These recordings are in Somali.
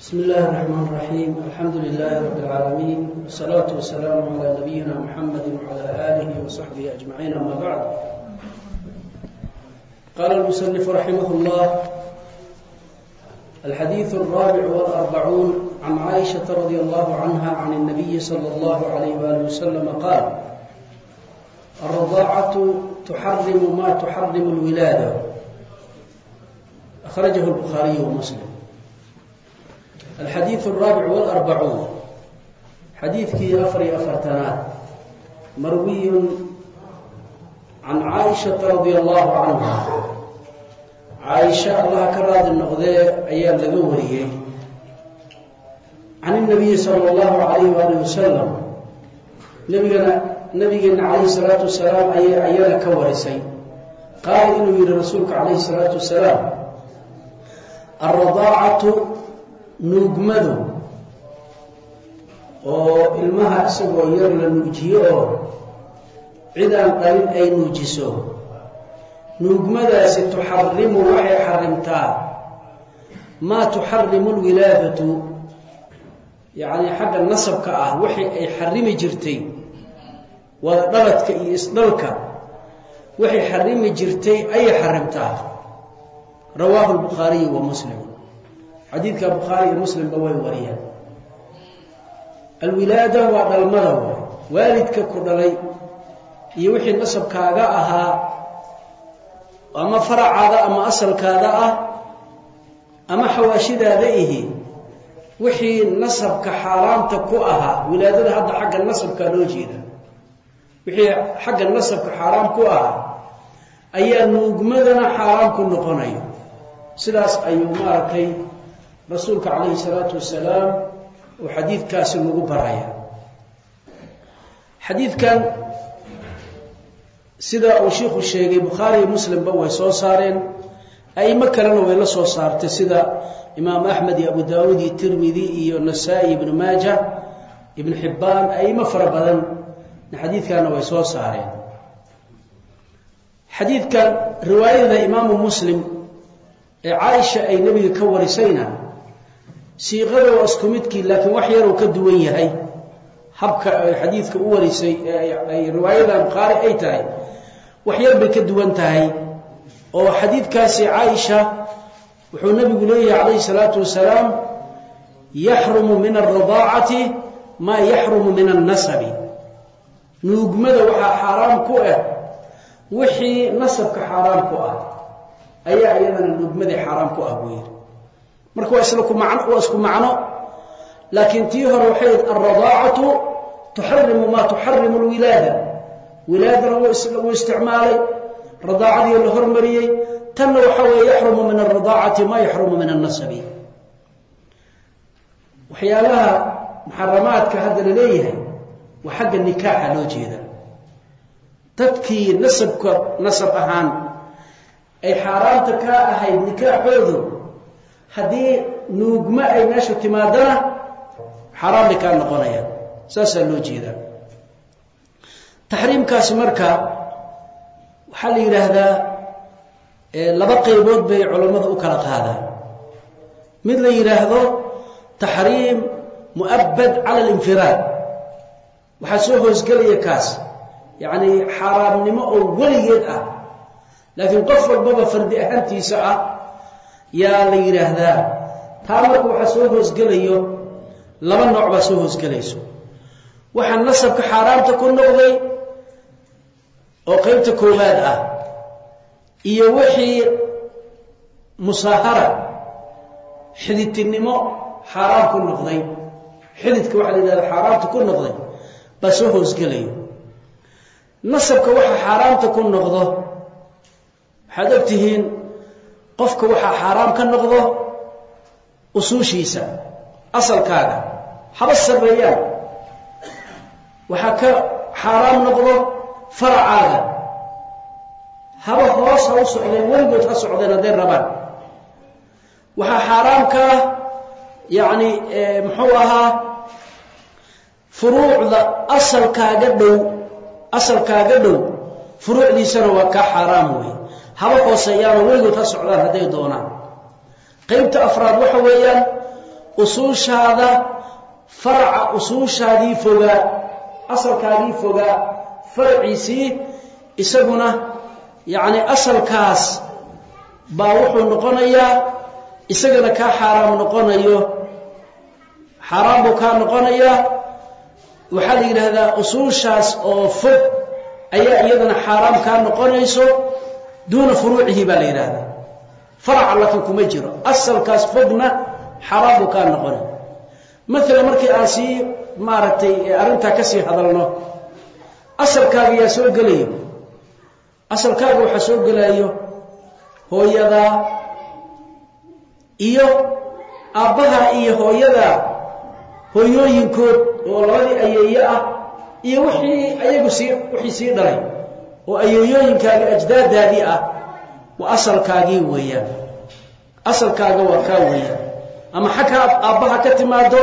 بسم الله الرحمن الرحيم الحمد لله رب العالمين والصلاة والسلام على نبينا محمد وعلى آله وصحبه أجمعين أما بعد قال المسلف رحمه الله الحديث الرابع والأربعون عن عائشة رضي الله عنها عن النبي صلى الله عليه وآله وسلم قال الرضاعة تحرم ما تحرم الولادة أخرجه البخاري ومسلم alxadiidu alraabic walarbacuun xadiidkii afar iyo afartanaad marwiyun can caaishata radia allahu canha caaisha allaha ka raadi noqdee ayaa laga wariyey can inabiyi sala allahu calayhi waali wasalam nabigana nabigeena calayhi salaatu wasalaam ayay ayada ka warisay qaala inuu yihi rasuulka calayhi salaatu wasalaam alradaacatu nuugmadu oo ilmaha isagoo yar la nuujiyo oo cid aan ay nuujiso. Nuugmadaasi tuxarimu waxay xarimtaa maa tuxarimu lwilaadatu yacni xagga nasabka ah wixii ay xarimi jirtay wada dhaladka iyo isdhalka waxay xarimi jirtay ayay xarimtaa rawaahu lbukhaariyu wa muslim xadiidka bukhaari iyo muslimba way wariyaan. Alwilaada waa dhalmada way. Waalidka ku dhalay iyo wixii nasabkaaga ahaa ama faracaada ama asalkaada ah ama xawaashidaada ihi wixii nasabka xaaraamta ku ahaa wilaadada hadda xagga nasabkaa loo jeeda wixii xagga nasabka xaaraam ku ahaa ayaa nuugmadana xaaraam ku noqonayo. Sidaas ayuu maaragtay rasuulka calayhi salaatu wasalaam uu xadiidkaasi nagu baraya xadiidkan sida uu shiikhu sheegay bukhaari iyo muslimba way soo saareen. A'imo kalena way la soo saartay sida imaam axmed iyo abu daawuud iyo tirmidi iyo nasaa-i ibnu maaja ibnu xibbaan a'imo fara badan xadiidkanna way soo saareen. Xadiidkan riwaayada imaamu muslim ee caaisha ay nebiga ka warisayna siiqada waa isku midkii laakiin wax yaruu ka duwan yahay. Habka ay xadiidka u warisay ay riwaayada bukhaari ay tahay wax yar bay ka duwan tahay. Oo xadiidkaasi caaisha wuxuu nebigu leeyahay calayhi salaatu wasalaam yaxrumu min alradaacati maa yaxrumu min annasabi. Nuugmada waxaa xaaraam ku ah wixii nasabka xaaraam ku ah ayaa iyadana nuugmadii xaaraam ku ah buu yidhi marka waa isku macno. Laakiin tii hore waxay alradaacatu tuxarimu maa tuxarimu alwilaada. Wilaadana wuu isticmaalay. Radaacadii la hormariyey. Tanna waxa weeye yaxrumu min alradaacati maa yaxrumu min annasabi. Waxyaalaha muxaramaadka hadda la leeyahay waa xagga nikaaxa loo jeeda. Dadkii nasabka nasab ahaan ay xaaraamta kaa ahayd nikaaxoodu haddii nuugma ay meesha timaadana xaaraam bay kaa noqonayaan. Saasaa loo jeedaa. Taxriimkaasi marka waxaa la yidhaahdaa laba qaybood bay culammada u kala qaadaan. Mid la yidhaahdo taxriim mu'abbad cala alinfiraad waxaa soo hoosgelaya kaas. Yacni xaaraamnimo oo weligeed ah. Laakiin qof walbaba fardi ahaantiisa ah yaa la yidhaahdaa taa marka waxaa soo hoosgelayo laba nooc baa soo hoosgelayso waxaa nasabka xaaraamta ku noqday oo qeybta koowaad ah iyo wixii musaahara xididtinimo xaaraam ku noqday. Xididka waxaa la yidhahda xaaraamta ku noqday baa soo hoosgelayo nasabka waxa xaaraamta ku noqdo waxaad og tihiin qofka waxaa xaaraam ka noqdo usuushiisa asalkaaga haba sarreeyaan waxaa ka xaaraam noqdo faracaaga. Haba hoos ha u socdeen weligood ha socdeen hadday rabaan. Waxaa xaaraam ka ah yacni muxuu ahaa furuucda asalkaaga dhow asalkaaga dhow furuucdiisana waa kaa xaaraam wey haba hooseeyaanoo weligood ha socdaan hadday doonaan. Qaybta afraad waxa weeyaan usuushaada faraca usuushaadii fogaa asalkaagii fogaa faraciisii isaguna yacni asalkaas baa wuxuu noqonayaa isagana kaa xaaraam noqonayo. Xaaraam buu kaa noqonayaa. Waxaa la yidhaahdaa usuushaas oo fog ayaa iyadana xaaraam kaa noqonayso duuna furuucihi baa la yidhaahdaa. Faraca laakiin kuma jiro. Asalkaas fogna xaaraam buu kaa noqonay maalan markii aan sii maaragtay arrintaa ka sii hadalno asalkaaga yaa soo gelayo. Asalkaaga waxaa soo gelayo hooyadaa iyo aabbaha iyo hooyadaa hooyooyinkood oo labadii ayeeye ah iyo wixii ayagu sii wixii sii dhalay oo ayeeyooyinkaaga ajdaadaadii ah waa asalkaagii weeyaan. Asalkaaga waa kaa weeyaan. Ama xag aabbaha ka timaado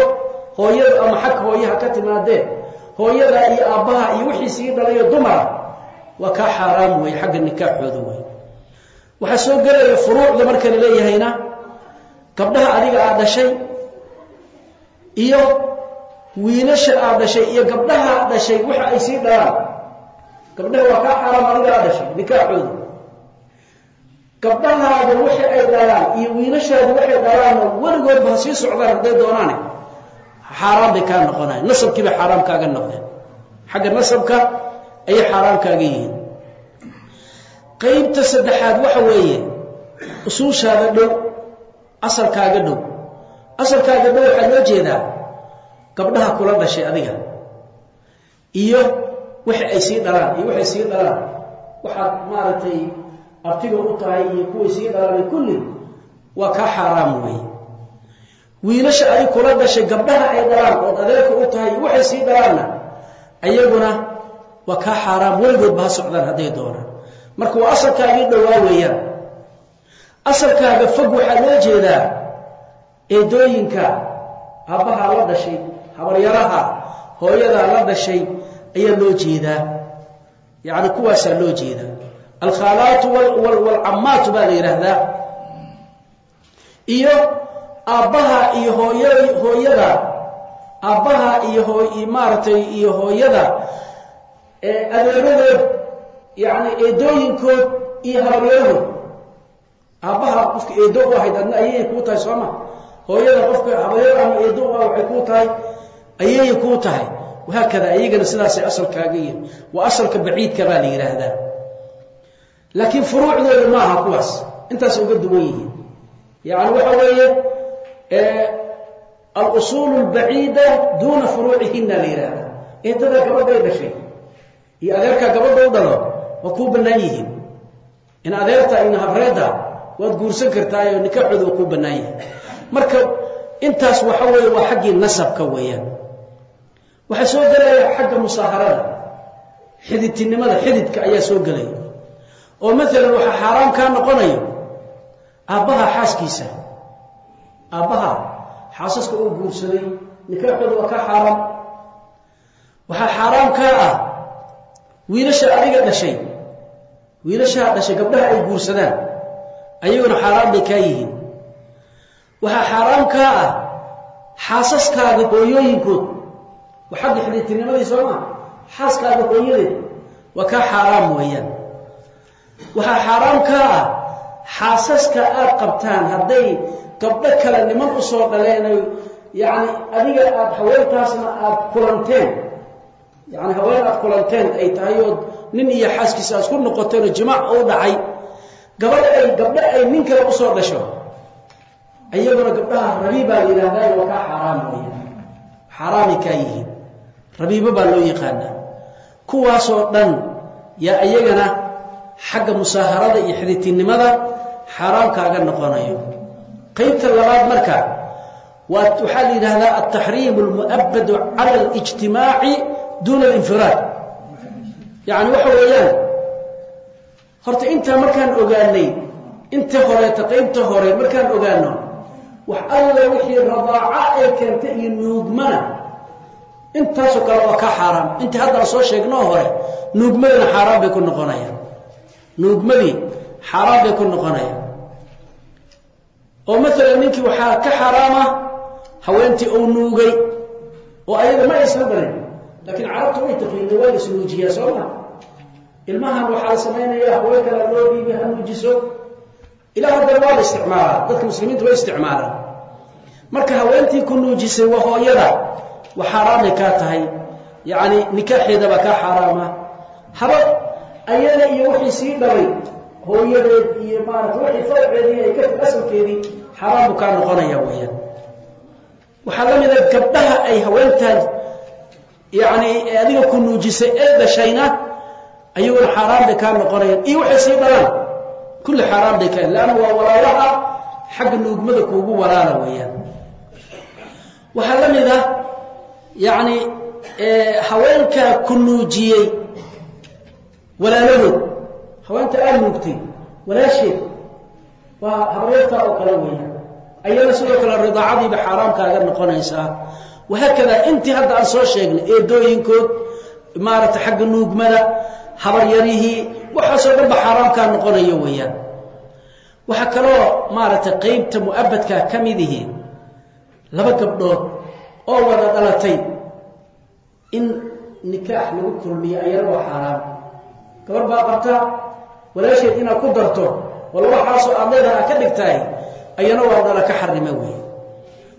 hooyada ama xag hooyaha ka timaadee hooyada iyo aabbaha iyo wixii sii dhalayo dumara waa kaa xaaraam weeye xagga nikaaxooda wey waxaa soo gelaya furuucda marka la leeyahayna gabdhaha adiga aad dhashay iyo wiilasha aad dhashay iyo gabdhaha dhashay waxa ay sii dhalaan gabdhaha waa kaa xaaraam adiga aad dhashay nikaaxooda. Gabdhahaada waxa ay dhalaan iyo wiilashaadu waxay dhalaanna weligoodba ha sii socdaan hadday doonaane. Xaaraan bay kaa noqonayan nasabkii bay xaaraam kaaga noqdeen. Xagga nasabka ayay xaaraam kaaga yihiin. Qaybta saddexaad waxa weeye usuushaada dhow asalkaaga dhow. Asalkaaga dhow waxaa loo jeedaa gabdhaha kula dhashay adiga iyo waxa ay sii dhalaan iyo waxay sii dhalaan. Waxaad maaragtay artiga u tahay iyo kuway sii dhalaan kulli waa kaa xaaraam weeye wiilasha adig kula dhashay gabdhaha ay dhalaan ood adeerka u tahay iyo waxay sii dhalaanna ayaguna waa kaa xaaraam weligoodba ha socdaan hadday doonaan. Marka waa asalkaagii dhowaa weeyaan. Asalkaaga fog waxaa loo jeedaa eedooyinka aabbaha la dhashay habaryaraha hooyadaa la dhashay ayaa loo jeedaa. Yacni kuwaasaa loo jeedaa. Alkhaalaatu waalcammaatu baa la yidhaahdaa. Iyo aabbaha iyo hooya hooyada. Aabbaha iyo hoo maaragtay iyo hooyada. Adeeradood yacni eedooyinkood iyo habaryarahood aabbaha qofka eedo u ahayd adna ayay kuu tahay sooma hooyada qofka habaryar ama eedo u ah waxay kuu tahay? Ayay kuu tahay wahaakada iyagana sidaasay asalkaaga yihiin waa asalka baciidka baa la yidhaahdaa laakiin furuucdooda ma aha kuwaas intaas uga duwan yihiin yacni waxa weeye alusuulu albaciida duuna furuucihina la yidhaahdaa eedada gabadhay dhashay iyo adeerkaa gabadha u dhalo waa kuu bannaan yihiin in adeerta ina habreedda waad guursan kartaayoo nikaaxooda waa kuu bannaan yahay marka intaas waxa waxaa soo gelaya xagga musaaharada. Xididtinimada xididka ayaa soo gelaya. Oo maalan waxaa xaaraam kaa noqonayo aabbaha xaaskiisa. Aabbaha xaasaska uu guursaday nikaaxooda waa kaa xaaraam. Waxaa xaaraam kaa ah wiilasha adiga dhashay wiilashaa dhashay gabdhaha ay guursadaan ayaguna xaaraan bay kaa yihiin. Waxaa xaaraam kaa ah xaasaskaaga hooyooyinkood waa xagga xididtinimadii soo maa xaaskaaga hooyadeed waa kaa xaaraam weeyaan. Waxaa xaaraam kaa ah xaasaska aad qabtaan hadday gabdho kale niman u soo dhaleenay yacni adiga aad haweentaasna aad kulanteen. Yacni haween aad kulanteen ay tahay ood nin iyo xaaskiisa aad isku noqoteenoo jimaac u dhacay. Gabadha ay gabdho ay nin kale u soo dhasho iyaguna gabdhaha rabiib baa la yidhahdaa waa kaa xaaraam weya xaaraamay rabiibo baa loo yaqaanaa. Kuwaasoo dhan yaa iyagana xagga musaaharada iyo xididtinimada xaaraam kaaga noqonayo. Qaybta labaad marka waxaa la yidhahdaa altaxriim almu'abadu cala alijtimaaci duuna alinfiraad. Yacni waxa weeyaan horta intaa markaan ogaanay inta horeeta qaybta hore markaan ogaano wax alla wixii radaaca ee keenta iyo nuugmana intaasoo kale waa ka xaaraam. Intii hadda soo sheegnoo hore nuugmadina xaaraan bay ku noqonayaan. Nuugmadii xaaraan bay ku noqonayaan. Oo maalan ninkii waxaa ka xaaraama haweentii uu nuugay oo ayaga ma aysan dhalin laakiin carabtu way taqiina waa la isnuujiyaa soo ma ilmahan waxaa la samaynayaa haween kale loo dhiibi ha nuujiso. Ilaa haddana waa la isticmaalaa dadka muslimiinta way isticmaalaan. Marka haweentii ku nuujisay waa hooyada wa xaaraamay kaa tahay. Yacni nikaaxeedabaa kaa xaaraama haba ayada iyo wixii sii dhalay hooyadeed iyo maarata wixii farceedii ay ka asalkeedii xaaraan buu kaa noqonaya weeyaan. Waxaa la mida gabdhaha ay haweentaan yacni adiga ku nuujisay ee dhashayna ayaguna xaaraan bay kaa noqonayaan. Iyo waxay sii dhalaan kulli xaaraan bay kaa leanna waa walaalaha xagga nuugmada kuugu walaala weeyaan. Waxaa la mid ah yacni haweenkaa ku nuujiyey walaaladood haweenta aad nuugtay walaasheed. Waa habaryartaa oo kale weeyaan ayana sidoo kale ridaacadiiba xaaraamkaaga noqonaysaa. Wahaakadaa intii hadda aan soo sheegnay eedooyinkood maaragtay xagga nuugmada habaryarihii waxaasoo dhan ba xaaraamkaa noqonaya weeyaan waxaa kaloo maaragtay qeybta mu'abadkaa ka mid ihi laba gabdhood oo wada dhalatay. In nikaax lagu kulmiyo ayana waa xaaraam. Gabar baa qabta walaasheed inaad ku darto wala waxaasoo aad leedaha ka dhigtahay ayana waa dhala ka xarima weeye.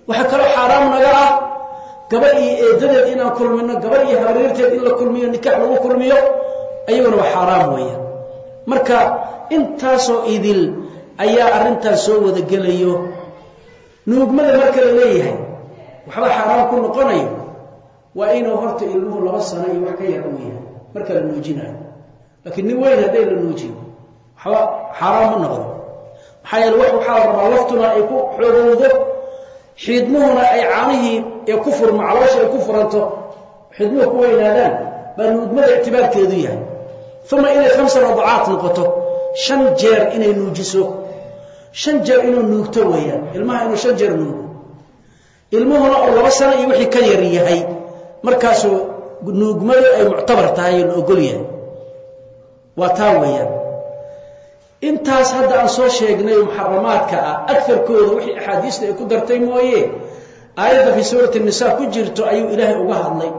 Waxaa kaloo xaaraam naga ah gabar iyo eedadeed inaan kulmino gabar iyo habaryarteed in la kulmiyo nikaax lagu kulmiyo ayaguna waa xaaraam weeyaan marka intaasoo idil ayaa arrintan soo wada gelayo. Nuugmada marka la leeyahay waxba xaaraam ku noqonayo waa inuu horta ilmuhu laba sano iyo wax ka yar uu yahay. Marka la nuujinayo laakiin nin weyn hadday la nuujiyo waxba xaaraam ma noqdo. Maxaa yeele wax waxaa la rabaa laftuna ay ku xoogowdo xiidmuhuna ay caanihii ee ku furmo caloosha ay ku furanto xiidmuhu ku weynaadaan baa nuugmada ictibaarkeedu yahay. Uma inay khamsa radacaat noqoto shan jeer inay nuujiso. Shan jeer inuu nuugto weeyaan. Ilmaha inuu shan jeer nuugo ilmuhuna oo laba sano iyo wixii ka yar yahay markaasuu nuugmadu ay muctabar tahay la ogol yahay. Waa taa weeyaan. Intaas hadda aan soo sheegnay muxaramaadka ah agarkooda wixii axaadiista ay ku dartay mooye aayadda fii suurati nisa ku jirto ayuu ilaahay uga hadlay.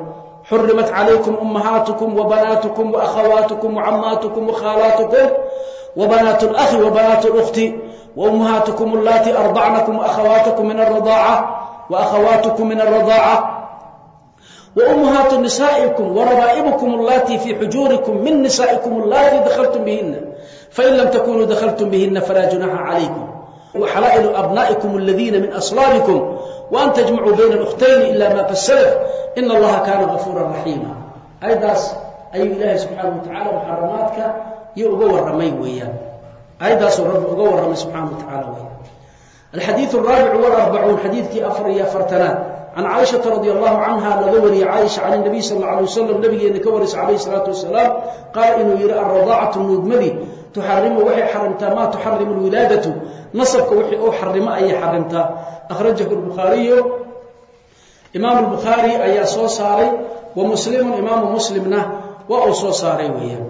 Xurimat calaykum ummahaatukum wabanaatukum waakhawaatukum wacammaatukum wakhaalaatukum wabanaat اlakhi wabanaat اlkhti waummahaatukum allatii ardacnakum waakhawaatukum min aradaaca waakhawaatukum min aradaaca وأمهاaت نسائكم وربائبكم اللاتي في حجوركم من نسائكم اللاتي دخلتم بهن فإن لم تكونوا دخلتم بهن فلا جناح عليكم وحلائل أبنائكم الذين من أصلابكم وأن تجمعوا بين الأختين إلا ما فسلف إن الله كان غفورا رحيما أيضاس أي إله سبحانه وتعالى محرماتك يؤغو الرمي وياه أيضاس رب أغو الرمي سبحانه وتعالى وياه alxadiidu alraabicu walarbacuun xadiidkii afar iyo afartanaad can caaishata radi allahu canha laga wariyey caaisha can inabiy sala alla alay wasalam nabigeena ka warisa calayh isalaatu wasalaam qaal inuu yihi alradaacatu nuugmadi tuxarimu waxay xarimtaa maa tuxarimu alwilaadatu nasabka wixii u xarimo ayay xarimtaa akhrajahu lbukhaariyo imaamu lbukhaari ayaa soo saaray wa muslimun imaamu muslimna waa uu soo saaray weeyaan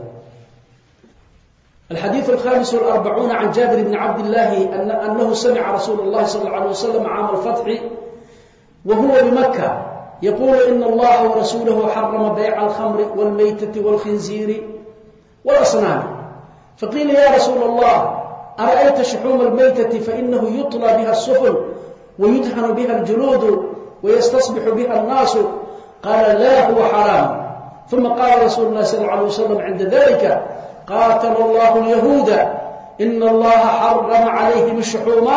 الحديث الخامس والأربعون عن جابر بن عبد الله أن أنه سمع رسول الله صلى الله عليه وسلم عام الفتح وهو بمكة يقول إن الله ورسوله حرم بيع الخمر والميتة والخنزير والأصنام فقيل يا رسول الله أرأيت شحوم الميتة فإنه يطلى بها السفن ويدهن بها الجلود ويستصبح بها الناس قال لا هو حرام ثم قال رسول الله صلى الله عليه وسلم عند ذلك قاتل الله اليهود إن الله حرم عليهم الشحوم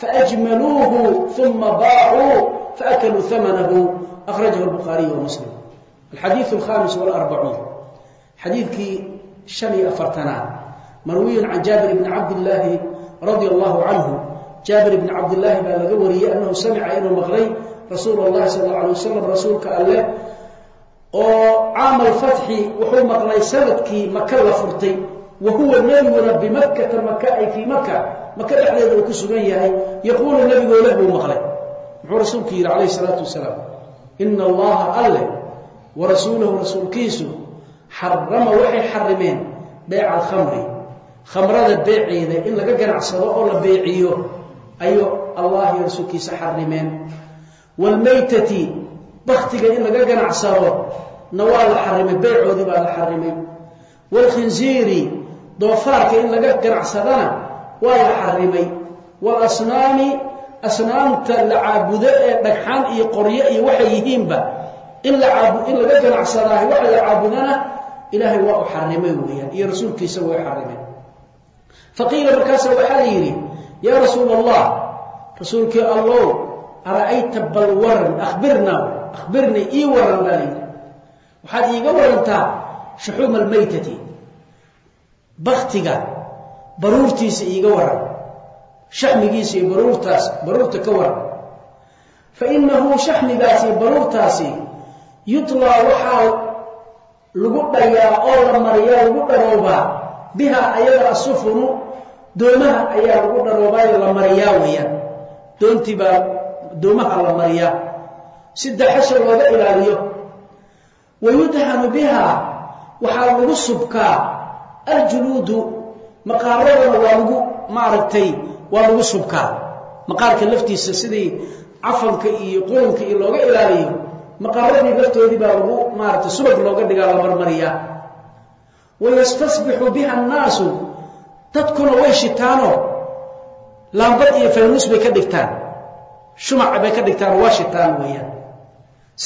فأجملوه ثم باعوا فأكلوا ثمنه أخرجه البخاري ومسلم الحديث الخامس والأربعون حديث شني أفرتنا مروي عن جابر بن عبد الله رضي الله عنه جابر بن عبد الله بالغوري أنه سمع إنه مغري رسول الله صلى الله عليه وسلم رسولك الله oo caam alfatxi wuxuu maqlay sannadkii maka la furtay. Wa huwa nebiguna bimakkata maka ay fii maka maka dhexdeeda uu ku sugan yahay. Yaquulu nebigoo leh buu maqlay. Muxuu rasuulku yidhi calayhi salaatu wasalaam ina allaha alle wa rasuulahu rasuulkiisu xarama waxay xarimeen beyca alkhamri khamrada beeceeda in laga ganacsado oo la beeciyo ayuu allah iyo rasuulkiisa xarimeen. Waalmaytati baktiga in laga ganacsado na waa la xarimay beycoodii baa la xarimay. Waalkhinziiri doofaarka in laga ganacsadana waa la xarimay. Waalasnaami asnaamta la caabudo ee dhagxaan iyo qoryo iyo waxay yihiinba in la in laga ganacsadaahay waxa la caabudana ilaahay waa u xarimay weeyaan iyo rasuulkiisa way xarimeen faqiila markaasa waxaa la yidhi yaa rasuul allah rasuulkii allow ara'ayta bal waran ahbirnaa akhbirnii ii waran baa layidhi. Waxaad iiga warantaa shuxuuma almaytati. Baktiga baruurtiisa iiga waran. Shaxmigiisa iyo baruurtaas baruurta ka waran. Fa inahu shaxmigaasi baruurtaasi yutlaa waxaa lagu dhayaa oo la mariyaa lagu dharoobaa. Biha ayada asufunu doomaha ayaa lagu dharoobaayo la mariyaa weeyaan. Doontii baa doomaha la mariyaa si daxasha looga ilaaliyo. Wa yudhanu biha waxaa lagu subkaa. Aljuluudu maqaaradana waa lagu maaragtay waa lagu subkaa. Maqaarka laftiisa sidii cafanka iyo qulunka iyo looga ilaaliyo maqaaradii laftoodii baa lagu maaragtay subag looga dhigaa la marmariyaa. Wayastasbixu biha annaasu dadkuna way shitaanoo laambad iyo faynuus bay ka dhigtaan. Shumac bay ka dhigtaan waa shitaan weeyaan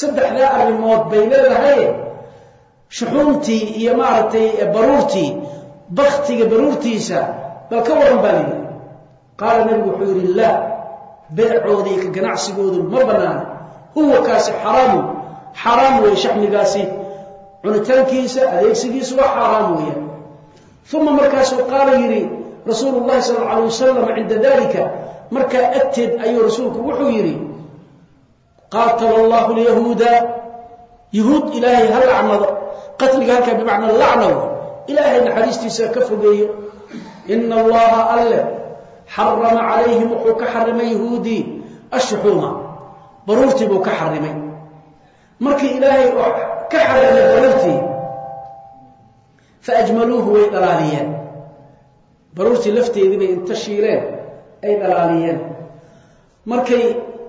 saddexdaa arrimood bay leedahay. Shuxuumtii iyo maaragtay baruurtii baktiga baruurtiisa bal ka waran baa layidhi. Qaala nebigu wuxuu yidhi laa beecooda iyo ka ganacsigoodu ma bannaana huwa kaasi xaraamu xaraam weeye shaxmigaasi. Cunitaankiisa adeegsigiisu waa xaaraam weeyaan uma markaasuu qaala yidhi rasuulu llahi sala alla alay wasalam cinda dalika markaa agteed ayuu rasuulku wuxuu yidhi qaatala allahu lyahuuda yahuud ilaahay ha lacnado qatliga halkaa bimacnaa lacnaw ilaahay naxariistiisa ka fogeeyo ina allaha alle xarama calayhim wuxuu ka xarimay yahuudii ashuxuuma baruurtii buu ka xarimay markii ilaahay ka xarimay baruurtii faajmaluuhu way dhalaaliyeen baruurtii lafteedii ay dhalaaliyeen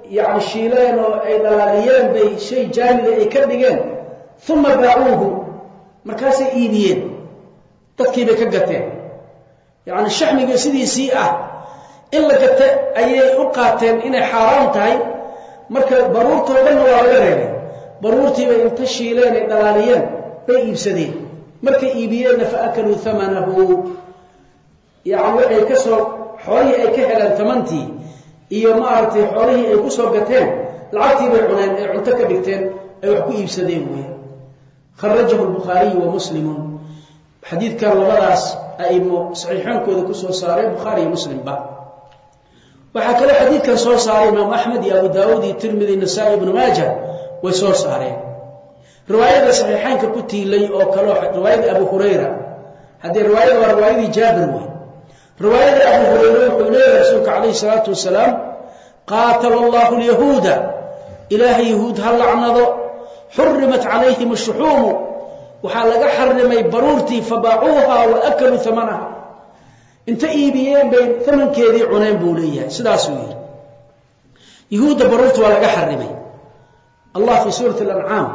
yacni shiileen oo ay dhalaaliyeen bay shay jaamida ay ka dhigeen uma baacuuhu markaasay iibiyeen. Dadkii bay ka gateen. Yacni shaxmiga sidiisii ah. In la gata ayay u qaateen inay xaaraan tahay. Marka baruurtoo dhanna waa laga reebay. Baruurtii bay inta shiileen ay dhalaaliyeen bay iibsadeen. Markay iibiyeenna fa akaluu amanahu yacni waxay ka soo xoolihii ay ka heleen tamantii iyo maaragtay xoolihii ay ku soo gateen lacagtii bay cuneen ay cunto ka dhigteen ay wax ku iibsadeen wey kharajahu lbukhaariyu wa muslimun. Xadiidkan labadaas aimo saxiixoonkooda ku soo saareen bukhaari iyo muslimba. Waxaa kaloo xadiidkan soo saaray imaamu axmed iyo abu daawuud iyo tirmidi nasaa-i ibnu maaja way soo saareen. Riwaayada saxiixaynka ku tiilay oo kaleo riwaayada abu hurayra haddii riwaayada waa riwaayadii jaabir wey riwaayada abu hurayre wuxuu leeyahay rasuulka calayhi salaatu wasalaam qaatala allahu lyahuuda ilaahay yahuud ha lacnado xurimat calayhim ashuxuumu waxaa laga xarimay baruurtii fabaacuuha wa akaluu amanaha inta iibiyeen bay amankeedii cuneen buu leeyahay sidaasuu yidhi. Yahuudda baruurta waa laga xarimay allah fii suurati alancaam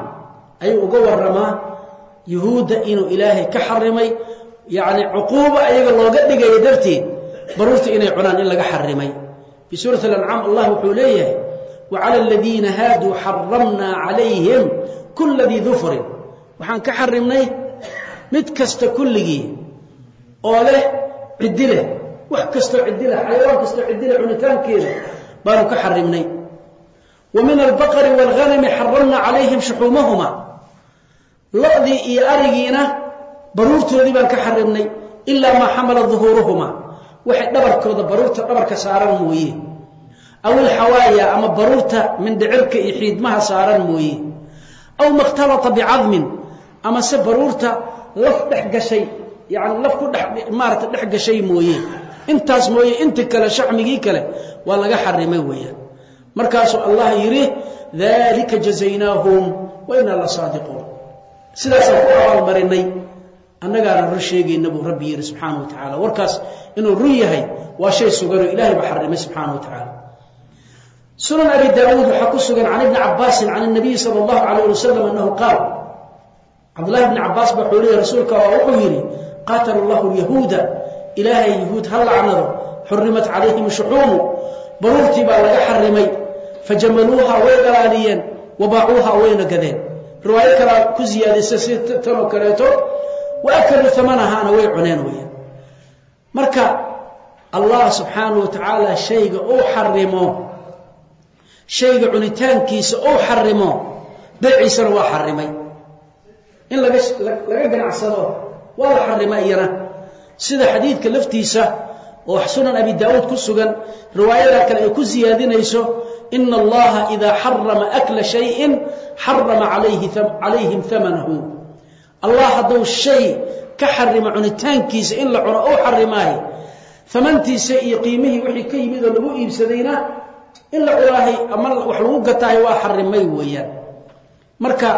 ayuu uga waramaa yahuudda inuu ilaahay ka xarimay yacni cuquuba ayaga looga dhigayo darteed baruurta inay cunaan in laga xarimay fii suurati alancaam allah wuxuu leeyahay wacala aladiina haaduu xaramnaa calayhim kula dii dufrin waxaan ka xarimnay mid kasta kulligii oo leh ciddi leh wax kastoo ciddi leh xayawaan kastoo ciddi leh cunitaankeeda baanu ka xarimnay wa min albaqari waalghanami xaramnaa calayhim shuxuumahuma. Lo-dii iyo arigiina baruurtoodii baan ka xarimnay ilaa maa xamala duhuuruhuma. Waxay dhabarkooda baruurta dhabarka saaran mooye. Aw ilxawaaya ama baruurta mindhicirka iyo xiidmaha saaran mooye. Aw makhtalata bicadmin ama se baruurta laf dhex gashay yani laf ku dhex maarata dhex gashay mooye. Intaas mooye inti kale shacmigii kale waa laga xarimay weeyaan. Markaasuu allah yidhi dalika jazaynaahum wa inaa la saadiquun. Sidaasaan ku abaalmarinay anagaana rur sheegayna buu rabbi yidhi subxaana wa tacaala. Warkaas inuu run yahay waa shay suganoo ilahay baa xarrimay subxaana wa tacaala. Sunan abi daauud waxaa ku sugan can ibni cabaasin can nabiyi sal allahu alayh wasalam anahu qaal cabdulahi bni cabaas ba wuxuu leeyahy rasuulka oo wuxuu yidhi qaatala allahu lyahuuda ilaahay yahuud ha lacnado xurimat calayhim shuxuumu baruurtii baa laga xarimay fajamaluuha way dhalaaliyeen wabaacuuha wayna gadeen. Riwaayo kalaa ku siyaadaysa si tanoo kaleeto wa akaluu amanahaana way cuneen weyaan marka allah subxaanahu wa tacaala shayga uu xarimo shayga cunitaankiisa uu xarimo beeciisana waa xarimay. In laga laga ganacsado waa la xarima iyana. Sida xadiidka laftiisa oo sunan abi daauud ku sugan riwaayada kale ay ku siyaadinayso ina allaha idaa xarama akla shayin xarama calayhim amanahu allah hadduu shay ka xarimo cunitaankiisa in la cuno ou xarimaayo amantiisa iyo qiimihii wixii ka yimid oo lagu iibsadayna in la cunaahay ama wax lagu gataayo waa xarimay weeyaan. Marka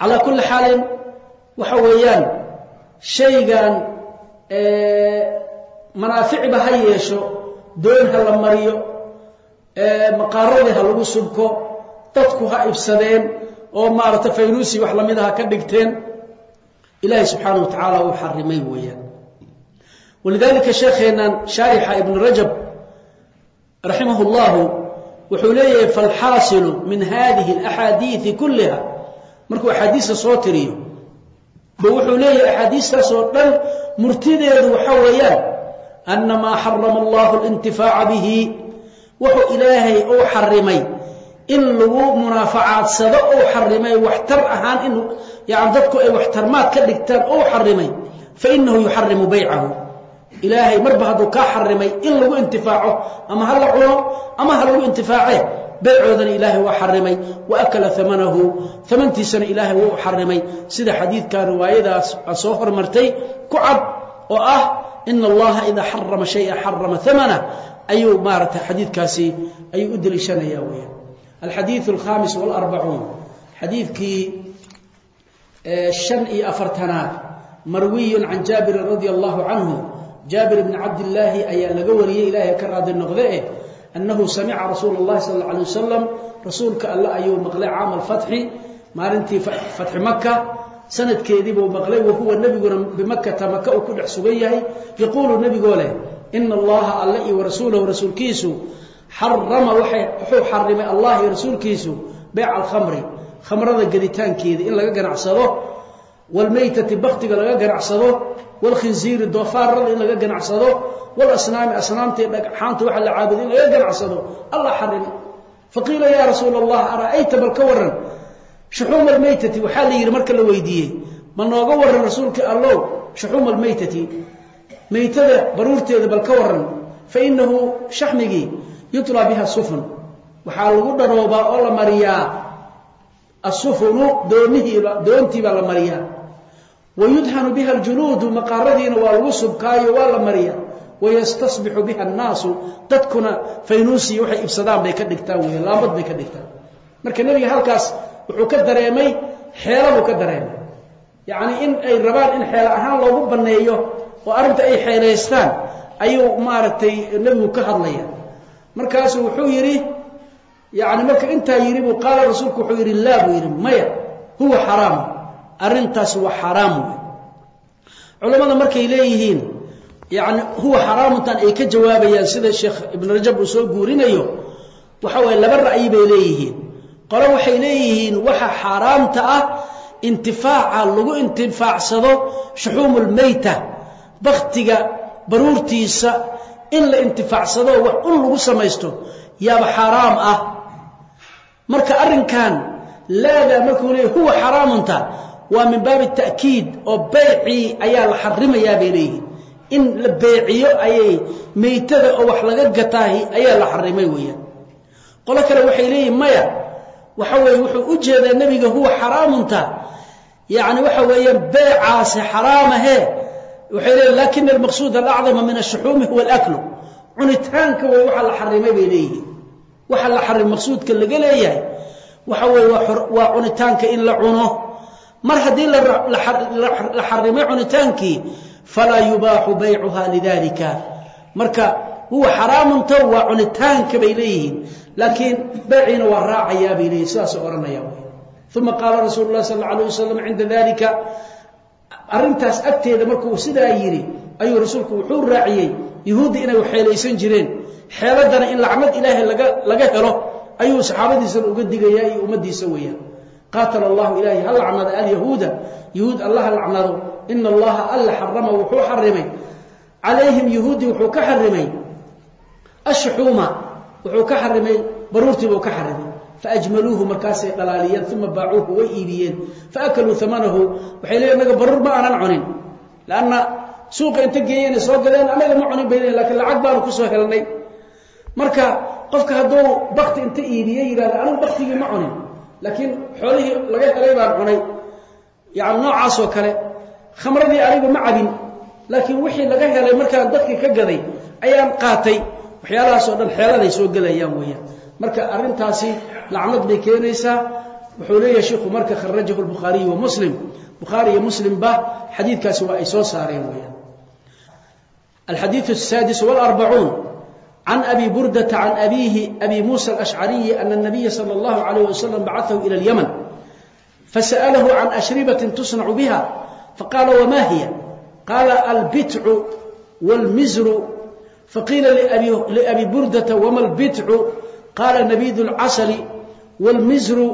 calaa kulli xaalin waxa weeyaan shaygan manaaficba ha yeesho doon ha la mariyo maqaaradii ha lagu subko dadku ha ibsadeen oo maarata faynuusi wax lamid aha ka dhigteen ilaahay subxaana wa tacaala uu xarimay weeyaan walidalika sheekheennan shaarixa ibnu rajab raximah اllahu wuxuu leeyahay falxaasilu min hadihi اlaxaadiidi kulliha markuu axaadiista soo tiriyo ba wuxuu leeyahay axaadiistaas oo dhan murtideedu waxa weeyaan ana maa xarama allahu اlintifaaca bihi wuxuu ilaahay uu xarimay in lagu munaafacaadsado uu xarimay waxtar ahaan in yani dadku ay waxtarmaad ka dhigtaan uu xarimay fainahu yuxarimu baycahu. Ilaahay marba hadduu kaa xarimay in lagu intifaaco ama ha la cuno ama ha lagu intifaace beycoodana ilaahay waa xarimay wa akala amanahu amantiisana ilaahay wuu xarimay. Sida xadiidkan riwaayadaas soo hormartay ku cad oo ah ina allaha idaa xarama shaya xarama amana ayuu maarata xadiidkaasi ayuu u deliishanaya weya alxadiiu alkhamis walarbacuun xadiidkii shan iyo afartanaad marwiyun can jaabirin radia allahu canhu jaabir bni cabdillaahi ayaa laga wariyey ilaahay ka raadi noqdee annahu samica rasuula اllahi sal alla alay wasalam rasuulka alle ayuu maqlay caama alfatxi maalintii fatxi maka sanadkeedii buu maqlay wahuwa nebiguna bimakata maka uu ku dhex sugan yahay yaquulu nebigoo leh ina allaha alle iyo warasuulahu rasuulkiisu xarama wuxuu xarimay allah iyo rasuulkiisu beyca alkhamri khamrada geditaankeeda in laga ganacsado waalmeytati baktiga laga ganacsado waalkhinsiiri doofaarada in laga ganacsado walasnaami asnaamtii dhagxaanta waxa la caabudo in laga ganacsado. Allah xarimay. Faqiila yaa rasuula allah ara'ayta bal ka waran shuxuuma almeytati waxaa la yidhi marka la weydiiyey. Ma nooga waran rasuulkii allow? Shuxuuma almeytati meytada baruurteeda bal ka waran fa inahu shaxmigii yutlaa biha sufun. Waxaa lagu dharoobaa oo la mariyaa asufunu doonihiiba doontiibaa la mariyaa. Wa yudhanu biha aljuluudu maqaaradiina waa lagu subkaayo waa la mariyaa. Wayastasbixu biha annaasu dadkuna faynuusi waxay ibsadaan bay ka dhigtaan wey laambad bay ka dhigtaan. Marka nebiga halkaas wuxuu ka dareemay xeela buu ka dareemay. Yacnii in ay rabaan in xeelo ahaan loogu banneeyo oo arrinta ay xeelaystaan ayuu maaragtay nebigu ka hadlaya markaasuu wuxuu yidhi yani marka intaa yidhi buu qaala rasuulku wuxuu yidhi laa buu yidhi maya huwa xaraam. Arrintaasi waa xaraam wey culammada markay leeyihiin yani huwa xaraamuntan ay ka jawaabayaan sida sheekh ibn rajab uu soo guurinayo waxa waye laba ra'yi bay leeyihiin. Qole waxay leeyihiin waxa xaaraamta ah intifaaca lagu intifaacsado shuxuumu lmeyta baktiga baruurtiisa in la intifaacsado wax un lagu samaysto yaaba xaaraam ah. Marka arrinkan laadaa markuu leeyay huwa xaraamunta waa min baabi ta'kiid oo beycii ayaa la xarimayaa bay leeyihiin. In la beeciyo ayay meytada oo wax laga gataahi ayaa la xarimay weeyaan. Qolo kale waxay leeyihiin maya waxa weeye wuxuu u jeedaa nebiga huwa xaraamunta yacni waxa weeyaan beecaasi xaraamahee waxay leeyihiin laakiin almaqsuud alacdama min ashuxuumi huwa alaklu cunitaanka way waxa la xarimay bay leeyihiin. Waxa la xarim maqsuudka laga leeyahay waxa weeye waa cunitaanka in la cuno. Mar haddii la xarimay cunitaankii falaa yubaaxu baycuha lidalika marka huwa xaraamun waa cunitaanka bay leeyihiin. Laakiin beeciina waa raacayaa bay leeyihiin sidaas odhanaya uma qaala rasuulu lahi sal alla wasalam cinda dalika arrintaas agteeda markuu sidaa yidhi ayuu rasuulku wuxuu raaciyey yuhuudda inay waxeelaysan jireen. Xeeladana in lacnad ilaahay laga laga helo ayuu saxaabadiisana uga digayaa iyo ummaddiisa weeyaan. Qaatala allahu ilaahay ha lacnada alyahuuda yahuud allaha lacnado. Ina allaha alla xarama wuxuu xarimay. Calayhim yahuudi wuxuu ka xarimay. Ashuxuuma wuxuu ka xarimay baruurtiibuu ka xarimay faajmaluuhu markaasay dhalaaliyeen uma baacuuhu way iibiyeen faakaluu amanahu waxay leeyiin anaga baruur ma aanan cunin lanna suuqa inta geeyeen soo gadeen anaga ma cunin bay lakiin lacag baanu ku soo helnay marka qofka hadduu bakti inta iibiye yidhahda anigu baktigii ma cunin laakiin xoolihii laga helay baan cunay yani noocaasoo kale khamradii anigu ma cabin laakiin wixii laga helay markaan dadkii ka gaday ayaan qaatay waxyaalahaasoo dhan xeeladay soo gelayaan weeyaan marka arrintaasi lacnad bay keenaysaa wuxuu leeyahay shiku marka kharajahu lbukhaariyu wa muslim bukhaari iyo muslimba xadiidkaasi waa ay soo saareen weeyaan alxadiidu asaadis walarbacuun can abi burdata can abiihi abi muusa alashcariyi ana الnabiya salى اllahu alayh wasalam bacaahu ila اlyamn fasa'alahu can ashribatin tusnacu biha faqaala wma hiya qaala albitcu wاlmizru faqiila liabi burdata wma اlbitcu qaala nabiidu lcasali wlmizru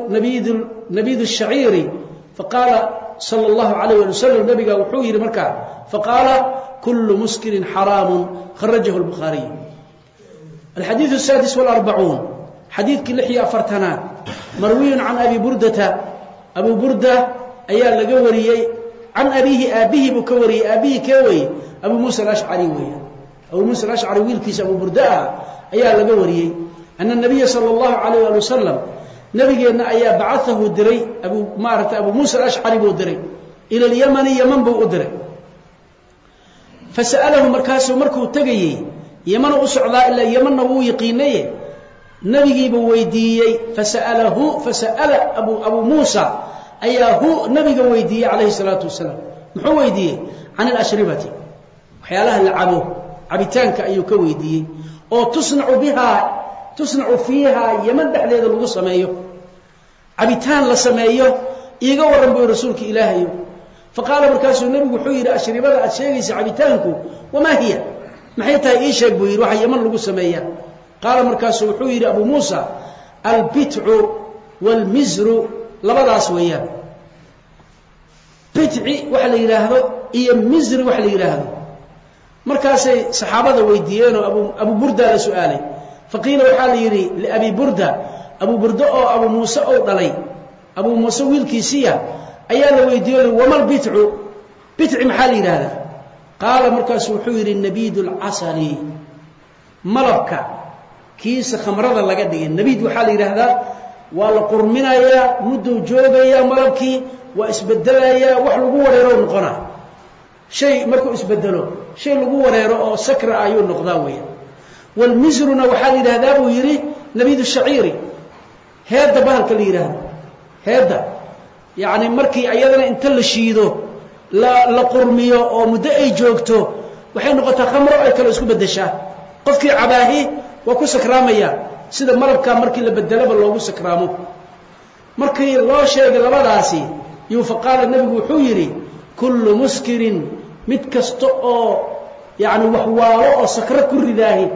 nabiidu shaciiri faqaala sal اllahu alayh ali wasalam nabiga wuxuu yidhi markaa faqaala kulu muskirin xaraamun kharajahu lbukhaariy alxadiiu asaadis wاlarbacuun xadiidkii lix iyo afartanaad marwiyun can abi burdata abu burda ayaa laga wariyey can abiihi aabbihi buu ka wariyey aabbihii kee weeye abu muusa alashcari weeye abu muusa alashcari wiilkiisa abu burda ah ayaa laga wariyey ana nabiya sala allahu calayh ali wasalam nabigeenna ayaa bacaahu diray abu maaragtay abu muusa alashcari buu diray ila alyamani yaman buu u diray fasa'alahu markaasuu markuu tegayey yamanu u socdaa ilaa yamanna wuu yaqiinaye nabigiibuu weydiiyey fasa'alahu fasa'ala abu abu muusa ayaa hu nabiga weydiiyey calayhi salaatu wasalaam muxuu weydiiyey can alashribati waxyaalaha la cabo cabitaanka ayuu ka weydiiyey oo tusnacu bihaa tusnacu fiihaa yaman dhexdeeda lagu sameeyo. Cabitaan la sameeyo iiga warran buy rasuulka ilaahayo faqaala markaasuu nebigu wuxuu yidhi ashribada aad sheegaysa cabitaanku wamaa hiya? Maxay tahay ii sheeg buu yidhi waxa yaman lagu sameeyaa. Qaala markaasuu wuxuu yidhi abu muusa albitcu wاlmizru labadaas weeyaan. Bitci waxa la yidhaahdo iyo mizri waxa la yidhaahdo. Markaasay saxaabada weydiiyeenoo abu abu burda la faqiila waxaa la yidhi liabi burda abu burda oo abu muuse ou dhalay. Abu muuse wiilkiisiya ayaa la weydiiye wamal bitcu? Bitci maxaa la yidhaahdaa? Qaala markaasu wuxuu yidhi nabiid اlcasali malabka kiisa khamrada laga dhigay. Nabiid waxaa la yidhaahdaa waa la qurminayaa mudduu joogayaa malabkii waa isbedelayaa wax lagu wareero noqona shay markuu isbedelo shay lagu wareero oo sakra ayuu noqdaa weya wاlmisruna waxaa la yidhahdaa buu yidhi nabiid shaciiri heedda bahalka la yidhaahdo heedda. Yacni markii ayadana inta la shiido la la qurmiyo oo muddo ay joogto waxay noqotaa khamro ay kale isku beddeshaa. Qofkii cabaahi waa ku sakraamaya sida malabkaa markii la bedelaba loogu sakraamo. Markii loo sheegay labadaasi yuu faqaala nebigu wuxuu yidhi kullu muskirin mid kasta oo yacni wax waalo oo sakro ku ridaahi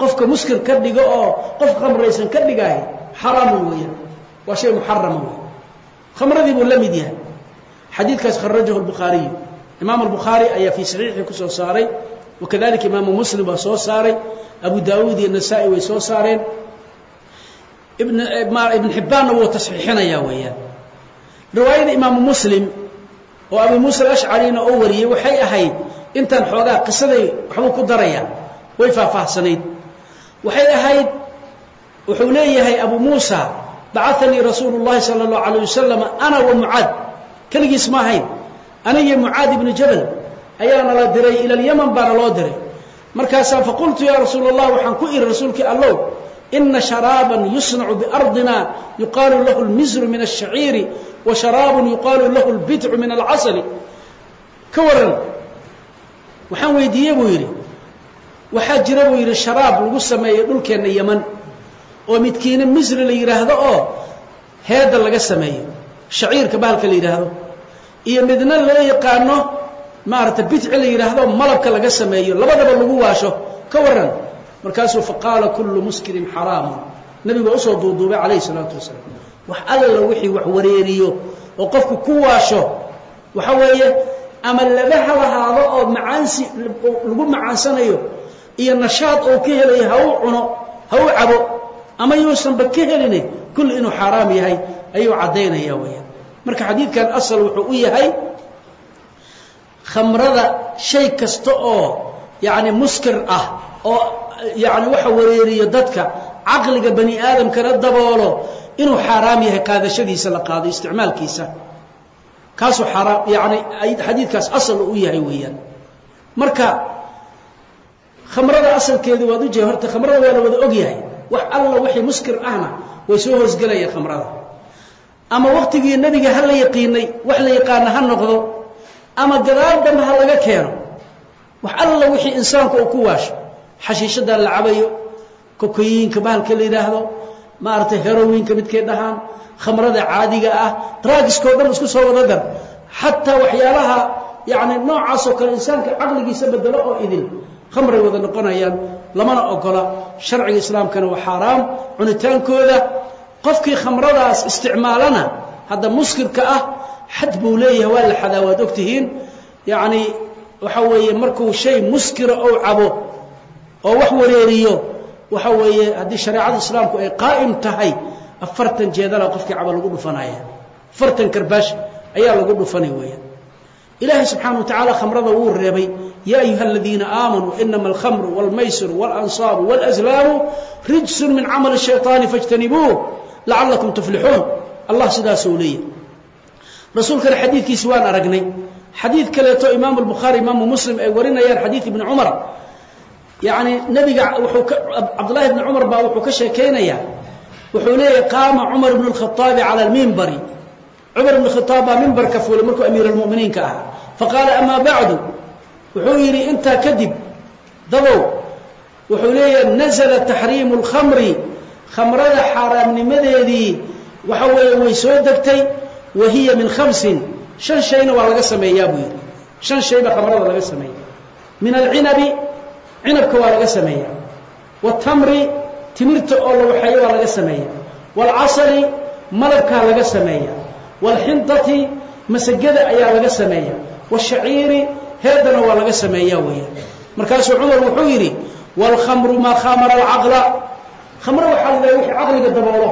qofka muskir ka dhigo oo qof khamraysan ka dhigaahi xaraamun weeyaan waa shay muxarama wey khamradii buu la mid yahay. Xadiidkaas kharajahu lbukhaariyu imaam albukhaari ayaa fii saxiixii ku soo saaray wakadalika imaamu muslim waa soo saaray abu daawuud iyo nasaa-i way soo saareen. Ibn ibn xibbaanna wuu tasxiixinayaa weeyaan riwaayada imaamu muslim oo abu muusa alashcarina oo wariyey waxay ahayd intaan xoogaa qisaday waxbuu ku daraya way faahfaahsanayd waxay ahayd wuxuu leeyahay abu muusa bacanii rasuulu llahi sala allahu alayh wasalam ana wa mucaad. Keligiis ma ahayn. Anigiyo mucaad ibnu jabal ayaana la diray ila alyaman baana loo diray. Markaasaa faqultu yaa rasuul allah waxaan ku ihi rasuulkii allow ina sharaaban yusnacu biardina yuqaalu lahu lmizru min ashaciiri wa sharaabun yuqaalu lahu lbitcu min alcasali. Ka waran waxaan weydiiyey buu yidhi waxaa jira buu yidhi sharaab lagu sameeyo dhulkeenna yeman oo midkiina misri la yidhaahdo oo heedda laga sameeyo shaciirka bahalka la yidhaahdo. Iyo midna loo yaqaano maarata bidci la yidhaahdo malabka laga sameeyo. Labadaba lagu waasho. Ka waran markaasuu faqaala kullu muskirin xaraamun. Nabigu u soo duuduubay calayhi salaatu wasalaam. Wax alla wixii wax wareeriyo oo qofku ku waasho. Waxa weeye ama laga halahaado oo macaansi lagu macaansanayo iyo nashaad oo ka helayo ha u cuno ha u cabo ama yuusanba ka helina kulli inuu xaaraam yahay ayuu caddaynaya weeyaan. Marka xadiidkan asal wuxuu u yahay khamrada shay kasta oo yacni muskir ah oo yacni waxa wareeriyo dadka caqliga bani aadamkana daboolo inuu xaaraam yahay qaadashadiisa la qaado isticmaalkiisa. Kaasuu xaaraam yacni xadiidkaas asal u yahay weeyaan. Marka khamrada asalkeedu waad u jeeda horta khamrada waa la wada og yahay wax alla wixii muskir ahna way soo hoosgelayaan khamrada. Ama waktigii nebiga ha la yaqiinay wax la yaqaana ha noqdo ama gadaal dambe ha laga keeno wax alla wixii insaanku uu ku waasho. Xashiishadaa la cabayo kokoyiinka bahalka la yidhaahdo maaragtay herowinka midkay dhahaan khamrada caadiga ah draagiskao dhan isku soo wada dar. Xataa waxyaalaha yacni noocaasoo kale insaanka caqligiisa bedelo oo idin khamray wada noqonayaan lamana ogola sharciga islaamkana waa xaaraam cunitaankooda qofkii khamradaas isticmaalana hadda muskirka ah xad buu leeyahay waa la xadaa waad ogtihiin. Yacni waxa weeye markuu shay muskira ou cabo oo wax wareeriyo waxa weeye haddii shareecada islaamku ay qaa'im tahay afartan jeedala qofkii caba lagu dhufanaya afartan karbaash ayaa lagu dhufanay weeyaan ilaahay subxaana wa tacaala khamrada wuu reebay yaa ayuha aladiina aamanuu inama alkhamru wاlmaysiru wاlansaabu wاlأslaamu rijsun min camali الshayطaani faاjtanibuuh lacalakum tuflixuun allah sidaasuu leeyahy rasuulkana xadiidkiisi waan aragnay xadiid kaleeto imaamu الbukhaari imaamu muslim ay warinayaan xadiid ibni cumar yacni nebiga wuxuu ka cabdullahi ibni cumar baa wuxuu ka sheekaynayaa wuxuu leeyahy qaama cumar ibnu اlkhaطaabi cala almimbari cumar ibn khaaab baa mimbarka fuulay markuu amiir اlmuminiinka ahaa faqaala amaa bacdu wuxuu yidhi intaa kadib dabow wuxuu leeyahay nazla taxriimu اlkhamri khamrada xaaraamnimadeedii waxa weeye way soo degtay wa hiya min khamsin shan shayna waa laga sameeyaa buu yidhi shan shayba khamrada laga sameeya min alcinabi cinabka waa laga sameeya wاtamri timirta oo la waxeeyo waa laga sameeya wاlcasali malabkaa laga sameeya wاlxindati masagada ayaa laga sameeya wاshaciiri heedana waa laga sameeyaa weeyaan markaasuu cumar wuxuu yidhi wاlkhamru maa khamara alcaqla khamro waxaa la wixii caqliga daboolo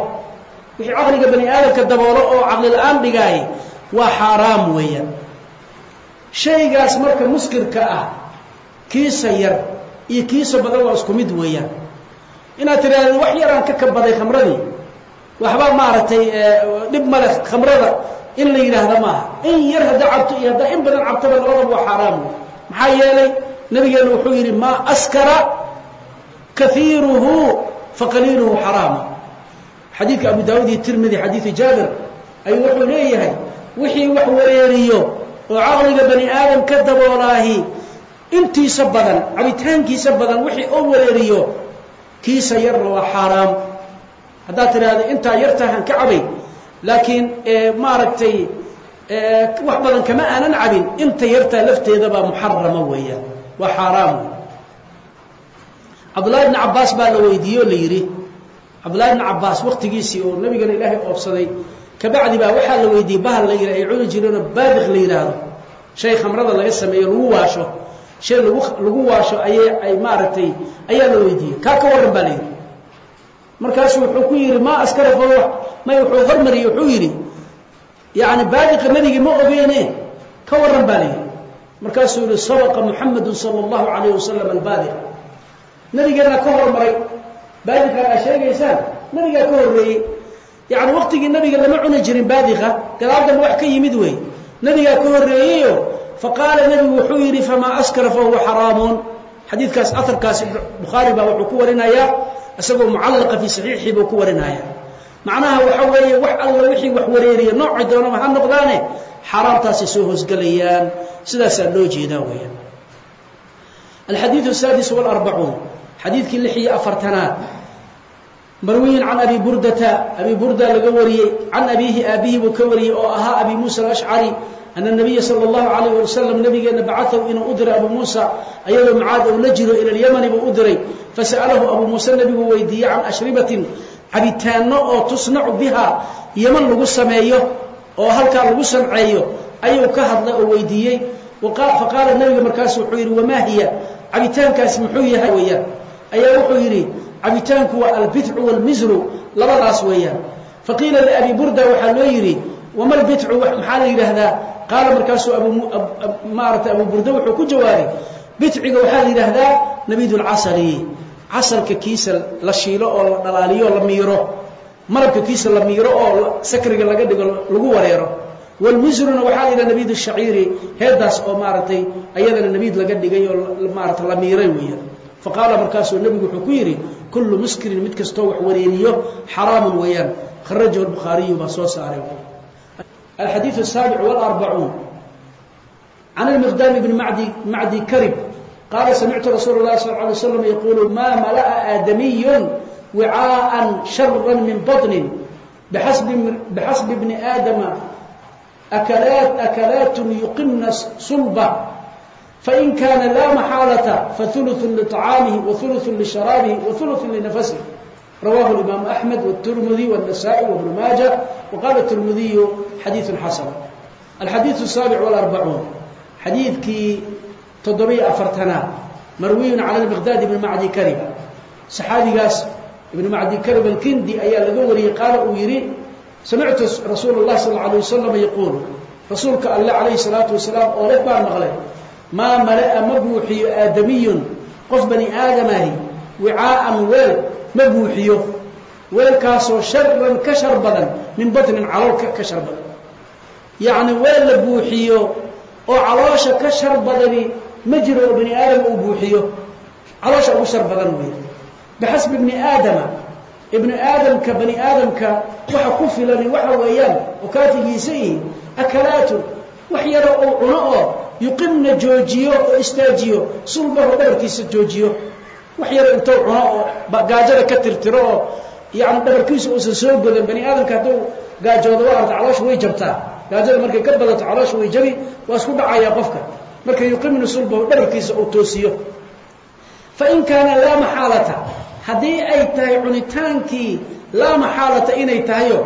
wixii caqliga bani aadamka daboolo oo caqli la-aan dhigaay waa xaaraam weeyaan shaygaas marka muskirka ah kiisa yar iyo kiisa badan waa isku mid weeyaan inaad tidhaahdo wax yaraan ka kabaday khamradii waxba maaragtay dhib male khamrada. In la yidhaahda maaha. In yar haddaa cabto iyo haddaa in badan cabtoba labadaba waa xaaraam wey maxaa yeelay nabigeenu wuxuu yidhi maa askara kaiiruhu faqaliiluhu xaraama xadiidka abu daawud iyo tirmidi xadiidu jaabir ayuu wuxuu leeyahay wixii wax wareeriyo oo caqliga bani aadam ka daboolaahi intiisa badan cabitaankiisa badan wixii oo wareeriyo kiisa yarna waa xaaraam haddaad tidhaahdo intaa yartahan ka cabay. Laakiin maaragtay wax badan kama aanan cabin. Inta yartaa lafteedabaa muxarama weeyaan. Waa xaaraam. Cabdullahi bni cabaas baa la weydiiyey oo la yidhi cabdullahi bni cabaas waktigiisii oo nabigana ilaahay oobsaday kabacdi baa waxaa la weydiiyey bahal la yidha ay cuni jireenoo baadiq la yidhaahdo. Shay khamrada laga sameeyo lagu waasho. Shay lagu lagu waasho ayay ay maaragtay ayaa la weydiiyey. Kaa ka warran baa la yidhi markaasu wuxuu ku yidhi maa askara fa may wuxuu hormariyey wuxuu yidhi yacni baadiqa nebigi ma ogeyne ka warran baa la yidhi markaasuu yidhi sabaqa muxamadu sala allahu calayh wasalam albaadiqa nebigeenna ka hormaray. Baadiqa aa sheegaysaan? Nebigaa ka horreeyey. Yacni waqtigii nebiga lama cuni jirin baadiqa. Gadaal dambe wax ka yimid wey nebigaa ka horreeyeyo faqaala nebigu wuxuu yidhi famaa askara fahuwa xaraamun xadiidkaas aharkaas bukhaari baa wuxuu ku warinayaa isagoo mucallaqa fii saxiixii buu ku warinaya. Macnaha waxa weeye wax alla wixii wax wareeriya noocay doonaba ha noqdaane xaaraamtaasay soo hoosgelayaan sidaasaa loo jeedaa weeyaan. Alxadiidu asaadis walarbacuun xadiidkii lix iyo afartanaad marwiyin can abi burdata abi burda laga wariyey can abiihi aabbihi buu ka wariyey oo ahaa abi muusa alashcari ana nabiya sala allahu calayh wasalam nabigeena bacatahu inuu u diray abu muusa ayadoo macaad ou la jiro ila alyamani buu u diray fasa'alahu abuu muuse nebigu weydiiyey can ashribatin cabitaanno oo tusnacu biha yaman lagu sameeyo oo halkaa lagu sanceeyo ayuu ka hadlay oo weydiiyey faqaala nebiga markaasu wuxuu yidhi wamaa hiya cabitaankaasi muxuu yahay weeyaan ayaa wuxuu yidhi cabitaanku waa albitcu waalmisru labadaas weeyaan faqiila liabi burda waxaa loo yidhi wama lbitcu maxaa la yidhaahdaa qaala markaasuu maarata abu burda wuxuu ku jawaabay bitciga waxaa la yidhaahdaa nabid lcasali casalka kiisa la shiilo oo la dhalaaliyo la miiro malabka kiisa la miiro oo sakriga laga dhigo lagu wareero wlmisruna waxaa la yidhaha nabid shaciiri heedaas oo maaragtay ayadana nabiid laga dhigay oo maarata la miiray weeyaan faqaala markaasuu nebigu wuxuu ku yidhi kullu muskirin mid kastoo wax wareeriyo xaraamun weeyaan kharajahu lbukhaariyu baa soo saaray alxadiidu asaabic walarbacuun can almiqdaami bni madi macdi karib qaala samictu rasuula اlahi sal alay slam yaquulu maa mala'a aadamiyun wicaa'an shara min baطnin bixasbi bni aadama akalaat yuqimna sulba fain kaana laa maxaalata fauluثu liطcaamihi wauluثu lisharaabihi wauluثu linafasih rawahu imaamu axmed wالtirmidi wالnasaئi wbnu maaja waqaala tirmidiyu xadiiثu xasan alxadiiث الsaabic wاlarbacuun xadiidkii toddobiyo afartanaad marwiyun cala miqdaad ibni macdi karib saxaabigaas ibnu macdi karib alkindi ayaa laga wariyey qaala uu yidhi samictu rasuul اlahi sal alay wasalam yaquul rasuulka alle calayhi salaatu wasalaam oo leh baan maqlay maa mala'a ma buuxiyo aadamiyun qof bani aadamahi wicaa'an weel ma buuxiyo. Weelkaasoo sharan ka shar badan min batnin caloolka ka shar badan. Yacni weel la buuxiyo oo caloosha ka shar badani ma jiro oo bani aadam uu buuxiyo. Caloosha ugu shar badan wey bixasbi ibni aadama ibni aadamka bani aadamka waxa ku filani waxa weeyaan oo kaatigiisa ihi akalaatun wax yaroo uu cuno oo yuqimna joojiyo oo istaajiyo sulbaho dhabarkiisa joojiyo wax yaro intuu cuno oo gaajada ka tirtiro oo yani dhabarkiisa uusan soo godan bani aadamka hadduu gaajoodo waa arta caloosha way jabtaa. Gaajada markay ka badato caloosha way jabi waa isku dhacayaa qofka. Marka yuqimna sulbahu dhabarkiisa uu toosiyo. Fain kaana laa maxaalata haddii ay tahay cunitaankii laa maxaalata inay tahayo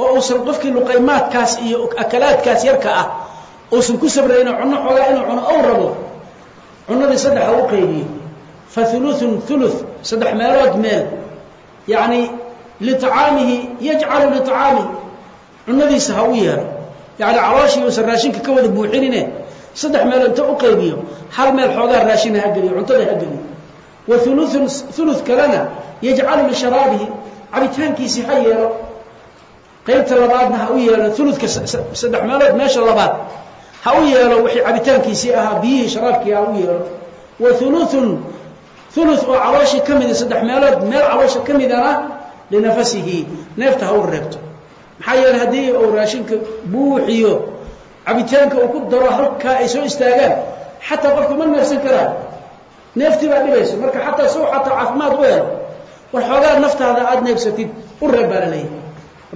oo uusan qofkii luqaymaadkaas iyo akalaadkaas yarka ah uusan ku sabrayno cunno xoogaa inuu cuno ow rabo cunadii saddexa u qaybiye fa uluun ulu saddex meelood meel. Yacni liطacaamihi yajcalu liطacaamihi cunadiisa ha u yeelo yacni calooshii uusan raashinka ka wada buuxinine saddex meelood inta u qaybiyo hal meel xoogaa raashina ha geliyo cuntada ha geliyo. Wa uluun ulu kalena yajcalu lisharaabihi cabitaankiisii ha yeelo qaybta labaadna ha u yeelo uludka saddex meelood meesha labaad. Ha u yeelo wixii cabitaankiisii ahaa biyihii sharaabkii ha u yeelo ulu oo calooshii ka mida saddex meelood meel caloosha ka midana linafasihi neefta ha u reebto. Maxaa yeele haddii uu raashinka buuxiyo cabitaanka uu ku daro halkaa ay soo istaagaan xataa qofka ma neefsan karaa neeftii baa dhibayso marka xataa suu xataa caafimaad u helo war xoogaa naftaada aada neefsatid u reeb baa la leeyahy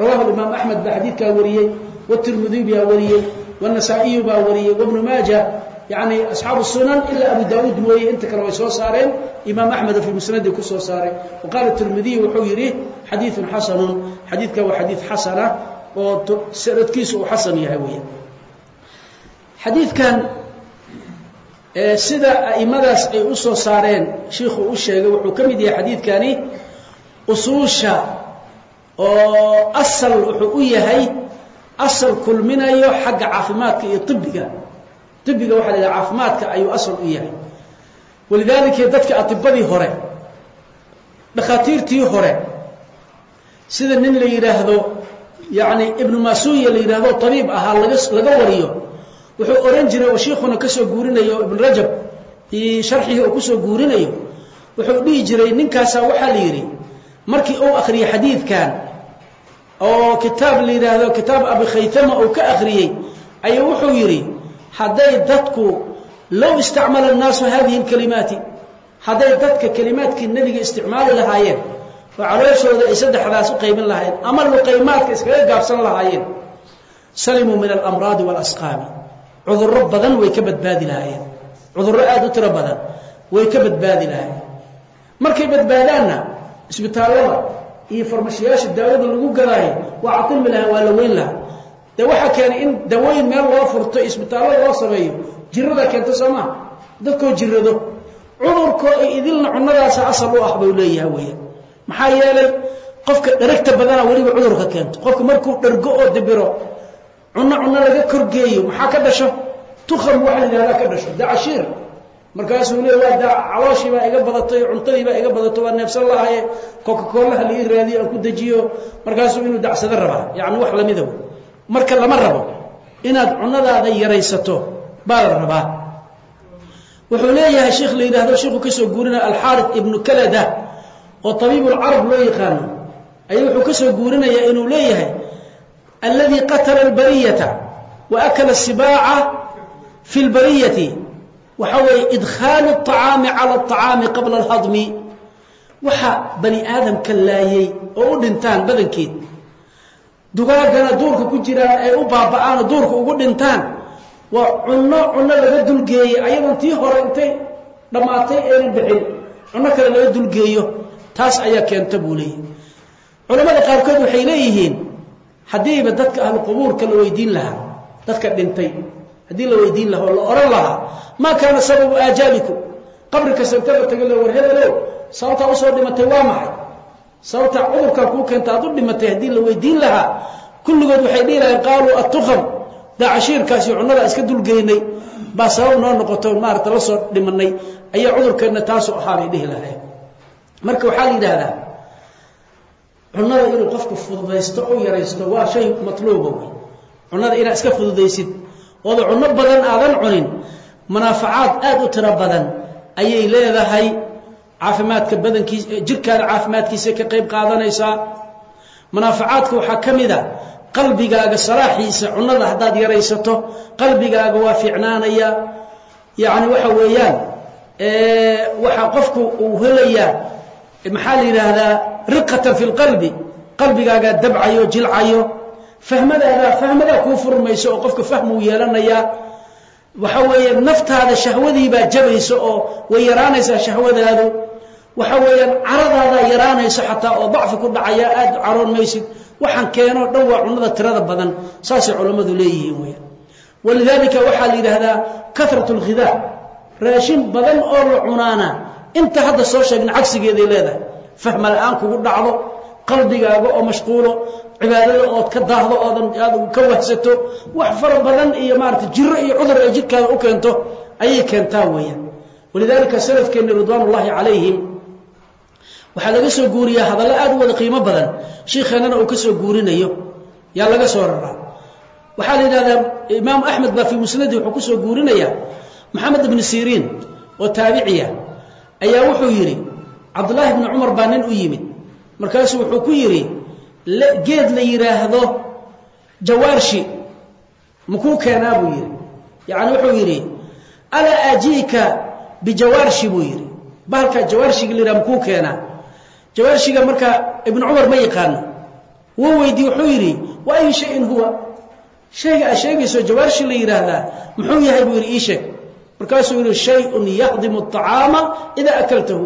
rawahu imaam axmed baa xadiidkaa wariyey wtirmidiy baa wariyey wanasaa-iyu baa wariyey wabnu maaja yani asxaabu sunan ilaa abu daauud mooye inta kale way soo saareen. Imaam axmed fii musnadi ku soo saaray. Waqaala tirmidiy wuxuu yidhi xadiiun xasanun. Xadiidka waa xadiid xasana oo sanadkiisu uu xasan yahay wey xadiidkan sida aimadaas ay u soo saareen shiikhuu u sheegay wuxuu ka mid yahay xadiidkani usuusha oo asal wuxuu u yahay asal kulminayo xagga caafimaadka iyo ibiga ibiga waxa la caafimaadka ayuu asal u yahay. Walidaalika dadka atibadii hore dhakhaatiirtii hore sida nin la yidhaahdo yani ibnu masuya la yidhaahdo tabiib ahaa laga wariyo wuxuu ohan jiray oo shiikuna ka soo guurinayo ibn rajab sharxihii uu ku soo guurinayo wuxuu dhihi jiray ninkaasaa waxaa la yidhi markii uu akhriyey xadiidkan oo kitaab la yidhaahdo kitaab abi khaytama uu ka akhriyey ayuu wuxuu yidhi hadday dadku low istacmala annaasu hadihi اlkalimaati hadday dadka kelimaadkii nebiga isticmaali lahaayeen oo calooshooda ay saddexdaas u qaybin lahaayeen ama luqaymaadka iskaga gaabsan lahaayeen salimuu min alamraadi waalasqaami cudurro badan way ka badbaadi lahaayeen. Cudurro aada u tiro badan way ka badbaadi lahaayeen. Markay badbaadaanna isbitaallada iyo farmashiyaasha daawada lagu gadaayo waa catilmi lahaa waa la weyn lahaa dee waxaa keenay in dawooyin meel loo furto isbitaalada loo sameeyo jirada keento soo maha. Dadkoo jirado cudurkoo ay idilna cunadaasa asal u ah buu leeyaha weya maxaa yeelay qofka dheragta badana weliba cudurka keento. Qofka markuu dhergo oo dibiro cunno cunno laga korgeeyo maxaa ka dhasho? Tukham waxa la yidhahdaa ka dhasho. Dacashiir markaasuu le waa da calooshiibaa iga badatay cuntadiibaa iga badato waa neefsan lahaye coca-coolaha lai raadiyo aan ku dejiyo markaasuu inuu dacsado rabaa. Yacni wax lamida marka lama rabo. Inaad cunadaada yaraysato baa la rabaa. Wuxuu leeyahay sheikh la yidhaahdo sheikhu ka soo guurinaya alxaarid ibnu kalada oo tabiibulcarab loo yaqaano. Ayuu wuxuu ka soo inuu leeyahay alladii qatala albariyata wa akala sibaaca fi lbariyati waxaa weeye idkhaalu aطacaami cala aطacaami qabla alhadmi. Waxa bani aadamka laayay oo u dhintaan badankeed dugaagana duurka ku jiraan ay u baaba'aanoo duurka ugu dhintaan. Waa cunno cunno laga dulgeeyey ayadoon tii hore intay dhammaatay aynan bixin. Cunno kale laga dulgeeyo taas ayaa keenta buu leeyahy culamada qaarkood waxay leeyihiin haddiiba dadka ahlu qubuurka la weydiin lahaa dadka dhintay haddii la weydiin lahaa oo la ohan lahaa maa kaana sababu aajaalikum? Qabri kasta inta la tago le sababtaa u soo dhimatay waa maxay sababtaa cudurkaa kuu keenta aad u dhimatay haddii la weydiin lahaa kulligood waxay dhihi laheen qaaluu attukham. Daacashiirkaasi cunnada iska dulgeynay baa sabab noo noqoto maarata la soo dhimanay ayaa cudurkeenna taasu ahaa bay dhihi lahayn marka waxaa la yidhaahdaa cunnada inuu qofku fududaysto u yaraysto waa shay matluuba wey cunnada inaad iska fududaysid ooda cunno badan aadan cunin munaafacaad aad u tiro badan ayay leedahay caafimaadka badankiis jirkaada caafimaadkiisa ka qayb qaadanaysaa. Munaafacaadka waxaa ka mid a qalbigaaga salaaxiisa cunnada haddaad yaraysato qalbigaaga waa fiicnaanaya. Yacni waxa weeyaan waxaa qofku uu helayaa maxaa la yidhaahdaa riqatan fi lqalbi qalbigaagaa dabcayo jilcayo. Fahmadaadaa fahmadaa kuu furmayso oo qofka fahmuu yeelanayaa. Waxa weeye naftaada shahwadiibaa jabayso oo way yaraanaysaa shahwadaadu waxa weeyaan caradaadaa yaraanayso xataa oo dacfi ku dhacaya aad caroon maysid. Waxaan keenoo dhan waa cunnada tirada badan saasay culammadu leeyihiin weyaan walidaalika waxaa la yidhaahdaa karat اlghidaa raashin badan oo la cunaana. Inta hadda soo sheegna cagsigeeday leedahay. Fahma la'aan kugu dhacdo qalbigaaga oo mashquulo cibaadada ood ka daahdo oodan aad ka wahsato wax fara badan iyo maarata jiro iyo cudur ay jidhkaada u keento ayay keentaa weeyaan. Walidaalika salafkeenna ridwaan ullaahi calayhim waxaa laga soo guuriyaa hadallo aad u wada qiimo badan. Shiikheennana uu ka soo guurinayo. Yaa laga soo raraa waxaa la yidhahdaa imaamu axmed baa fii musnadi wuxuu ku soo guurinayaa. Maxamed ibnu siriin oo taabiciya ayaa wuxuu yidhi cabdullaahi bni cumar baa nin u yimid. Markaasuu wuxuu ku yidhi geed la yidhaahdo jawaarshi. Makuu keenaa buu yidhi. Yacni wuxuu yidhi alaa aajiika bijawaarshi buu yidhi. Bahalkaa jawaarshiga la yidhaha makuu keenaa jawaarshiga marka ibnu cumar ma yaqaano. Wuu weydiye wuxuu yidhi wa ayu shayin huwa? Shayga aad sheegayso jawaarshi la yidhaahdaa muxuu yahay buu yidhi ii sheeg. Markaasuu yidhi shayun yahdimu aطacaama idaa akaltahu.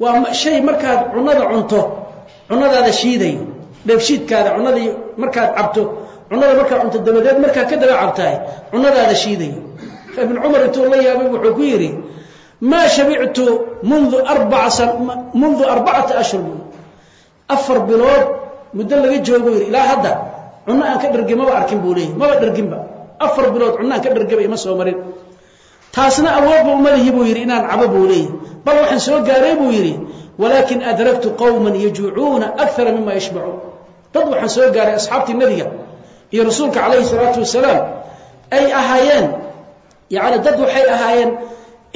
Waa shay markaad cunnada cunto cunnadaada shiidayo dheefshiidkaada cunnadii markaad cabto cunnada markaad cunto dabadeed markaad ka daba cabtahay cunnadaada shiidayo. Ibnu cumar intuu la yaabay wuxuu ku yidhi maa shabictu mundu mundu arbacata ashhur afar bilood muddo laga joogo yidhi ilaa hadda cunno aan ka dhargin maba arkin buu leeyahy maba dharginba afar bilood cunno aan ka dhargaba ima soo marin. Taasna awoodba uma lihi buu yidhi inaan cabo buu leeyahy bal waxaan soo gaaray buu yidhi walaakin adragtu qowman yajuucuuna akara mima yashbacuun dad waxaan soo gaaray asxaabtii nebiga iyo rasuulka calayhi salaatu wasalaam ay ahaayeen. Yacni dad waxay ahaayeen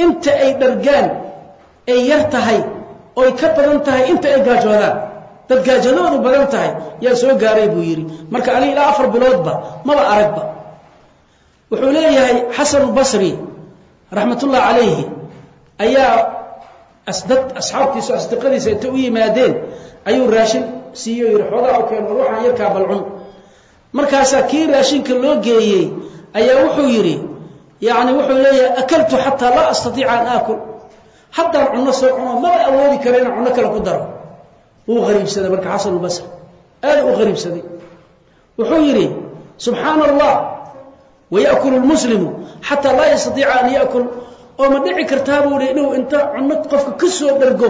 inta ay dhargaan ay yar tahay oy ka badan tahay inta ay gaajoodaan. Dad gaajadoodu badan tahay yaa soo gaaray buu yidhi. Marka aniga ilaa afar biloodba maba aragba wuxuu leeyahay xasanubasri raxmatullahi calayhi ayaa dad asxaabtiisu asdiqadiisa intay u yimaadeen ayuu raashin siiyo yidhi xoogaa u keen war waxaan yarkaa balcun. Markaasaa kii raashinka loo geeyey ayaa wuxuu yidhi yani wuxuu leeyahay akaltu xataa laa astaiica an aakul. Haddaan cunno soo cuno maba awoodi karo inaan cunno kale ku daro. Wuu qariibsaday marka xasanulbasri aada u qariibsaday. Wuxuu yidhi subxaana allah wayakulu lmuslimu xataa laa yastaiica an yakul. Oo ma dhici kartaa buu i inuu inta cunno qofka ka soo dhargo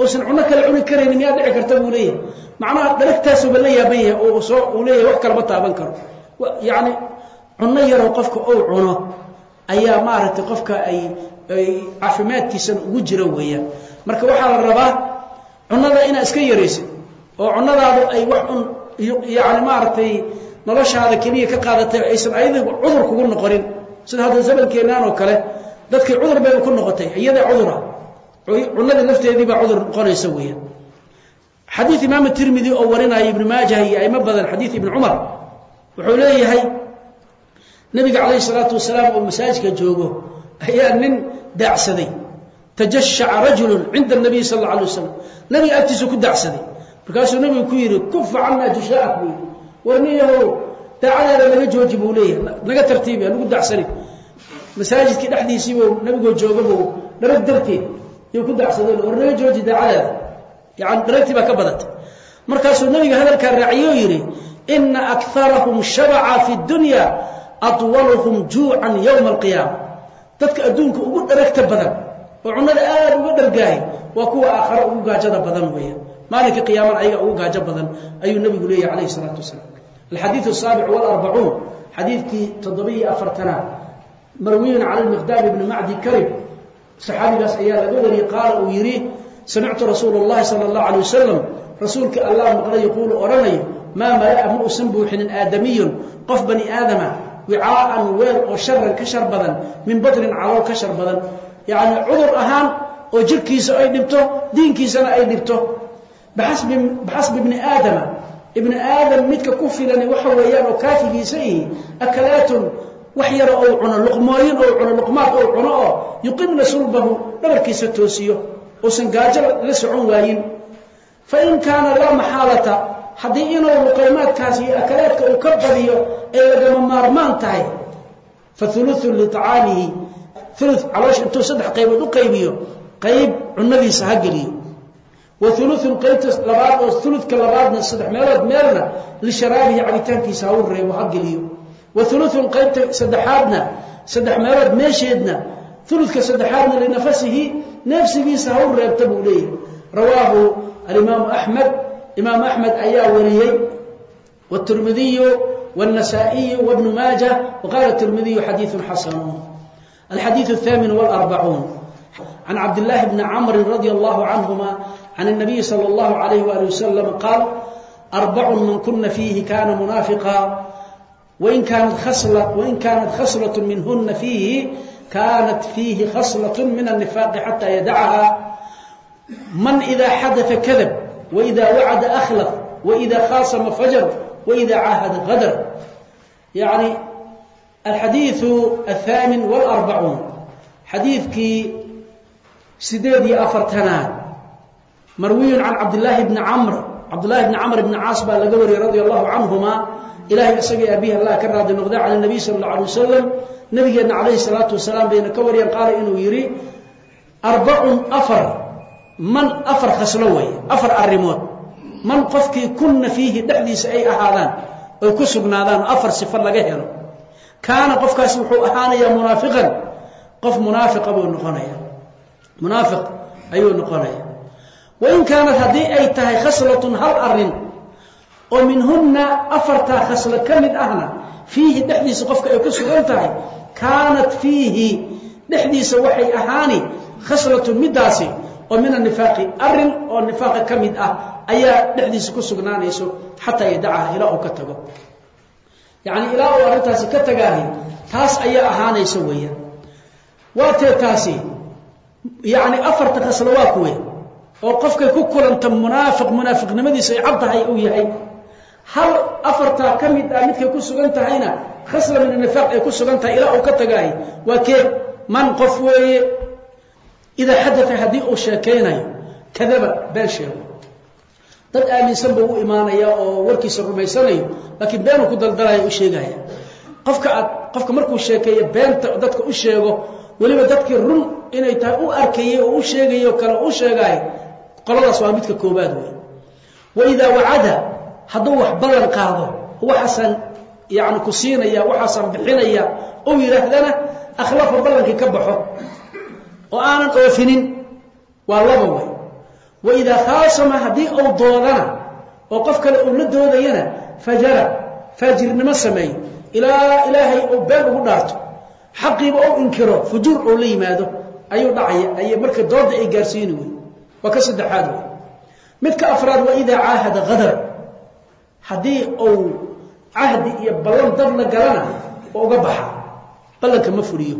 uusan cunno kale cuni karaynin miyaa dhici karta buu leeyahay? Macnaha dharagtaasuba la yaaban yahay oo soo uu leeyahay wax kalama taaban karo. Yacni cunno yaroo qofka ou cuno ayaa maaragtay qofka ay caafimaadkiisana ugu jira weeyaan. Marka waxaa la rabaa cunnada inaad iska yaraysid oo cunnadaadu ay wax un yacni maaragtay noloshaada keliya ka qaadatay aysan ayada cudur kugu noqonin sida hadda zamankeennan oo kale dadkii cudur bayba ku noqotay iyada cudura. Cunnadii lafteedii baa cudur noqonaysa weeyaan. Xadiid imaam tirmidi oo warinaya ibnu maajah iyo aimo badan xadiid ibni cumar wuxuu leeyahay nabiga calayhi salaatu wasalaam oo masaajidka joogo ayaa nin daacsaday. Tajashaca rajulun cinda nabiy sal alla alay wasalam nabiga agtiisu ku daacsaday. Markaasuu nabigu ku yidhi kufa cannaa jushaa'ak buu yidhi. War niyahow daacadaada naga jooji buu leeyahay. Naga tartiibi anagu dacsanin masaajidkii dhexdiisiibuu nabigoo joogabuu dharag darteed yuu ku dacsaday war naga jooji daacadaada yani dharagtii baa ka badatay. Markaasuu nabiga hadalkaa raaciyoo yidhi ina akarahum shabaca fi dunya atwaluhum juucan yowma alqiyaama. Dadka adduunka ugu dharagta badan oo cunnada aad uga dhargaahay waa kuwa aakhare ugu gaajada badan weeyaan. Maalinka qiyaamana ayaga ugu gaajo badan ayuu nabigu leeyahy calayhi salaatu wasalaam. Alxadiidu asaabic walarbacuun xadiidkii toddobiyo afartanaad marwiyun cala lmiqdaam ibni macdi karib saxaabigaas ayaa laga wariyey qaala uu yidhi samictu rasuula اllahi sala اllahu alay wasalam rasuulka allah maqlay yaquulu odhanayo maa mala'a ma usan buuxinin aadamiyun qof bani aadama wicaa'an weel oo sharan ka shar badan min batnin calool ka shar badan yacni cudur ahaan oo jirkiisa ay dhibto diinkiisana ay dhibto baxasbi ibni aadama ibni aadam midka ku filani waxa weeyaan oo kaafigiisa ihi akalaatun wax yaro ou cuno luqmooyin ou cuno luqmaad ou cuno oo yuqimna sulbahu dhabarkiisa toosiyo uusan gaajo la socon waayin fa in kaana laa maxaalata haddii inuu luqaymaadkaas iyo akalaadka uu ka badiyo ay lagama maarmaan tahay fa uluun liacaamihi ulu caloosha intuu saddex qaybood u qaybiyo qayb cunadiisa ha geliyo. Wa uluun qaybta labaad oo uludka labaadna saddex meelood meelna lisharaabihi cabitaankiisa ha u reebo ha geliyo. Wa uluun qaybta saddexaadna saddex meelood meesheedna uludka saddexaadna linafasihi neefsigiisa ha u reebta buu leeyahy rawaahu alimaamu axmed imaam axmed ayaa wariyey wاtirmidiyu wالنasaaئiyu wbnu maaja waqala tirmidiyu xadiiثu xasanu alxadiiث الثamin wاlarbacuun can cabdالlahi bni camri radi allahu canهuma can الnabiyi salى اllahu عalayh wali wasalam qaal arbacun man kuna fiihi kana munaafiqa wain kaanat khaslaة minhuna fiihi kanat fiihi khaslaة min الnifaaqi xata yadacha man إida xadaثa kadab waidaa wacada akhlaf waidaa khaasama fajar waidaa caahada qadar yani alxadiiu athaamin walarbacuun xadiidkii sideed iyo afartanaad marwiyun can cabdillaahi bni camr cabdullahi bni camr bni caas baa laga wariyey radia allahu canhuma ilahay isagii abihi allah ka raadi noqda cala nabiy sala alla alay wasalam nabigeenna calayhi salaatu wasalaam bayna ka wariyeen qaala inuu yidhi arbacun afar man afar khaslo weeye afar arrimood. Man qofkii kunna fiihi dhexdiisa ay ahaadaan oy ku sugnaadaan afar sifo laga helo. Kaana qofkaasi wuxuu ahaanayaa munaafiqan. Qof munaafiqa buu noqonaya. Munaafiq ayuu noqonaya. Wain kaanat haddii ay tahay khaslatun hal arrin oo minhunna afartaa khaslo ka mid ahna fiihi dhexdiisa qofka ay ku sugan tahay kaanat fiihi dhexdiisa waxay ahaani khaslatun middaasi oo min anifaaqi arrin oo nifaaqa ka mid ah ayaa dhexdiisa ku sugnaanayso xataa yadacaha ilaa uu ka tago. Yacni ilaa uu arrintaasi ka tagaahay taas ayaa ahaanaysa weeyaan. Waatee taasi yacni afarta khaslo waa kuwe oo qofkay ku kulanta munaafiq munaafiqnimadiisa ay cad tahay uu yahay. Hal afartaa ka mid ah midkay ku sugan tahayna khasla min anifaaq ay ku sugan tahay ilaa uu ka tagaahay waa kee man qof weeye idaa xadaa haddii uu sheekaynayo kadaba been sheego dad aaminsan buu u imaanaya oo warkiisa rumaysanayo laakiin beenuu ku daldalaya u sheegaya qofka aad qofka markuu sheekeeyo beenta dadka u sheego weliba dadkii run inay tahay u arkayay oo u sheegayay oo kale u sheegaayo qoladaas waa midka koobaad wey wa idaa wacada hadduu wax ballan qaado waxaasaan yani siinaya waxaasaan bixinaya ou yidhaahdana akhlafa ballankii ka baxo oo aanan oofinin waa laba way. Wa idaa khaasama haddii uu doodana oo qof kale uu la doodayana fajara faajirnimo sameeyo ilaa ilaahay uu been ugu dhaarto xaqiiba ou inkiro fujuur ou la yimaado ayuu dhacaya ay marka dooda ay gaarsiini wey waa ka saddexaad wey midka afraad waa idaa caahada hadar haddii uu cahdi iyo ballan dad la galana oo uga baxa. Ballanka ma fuliyo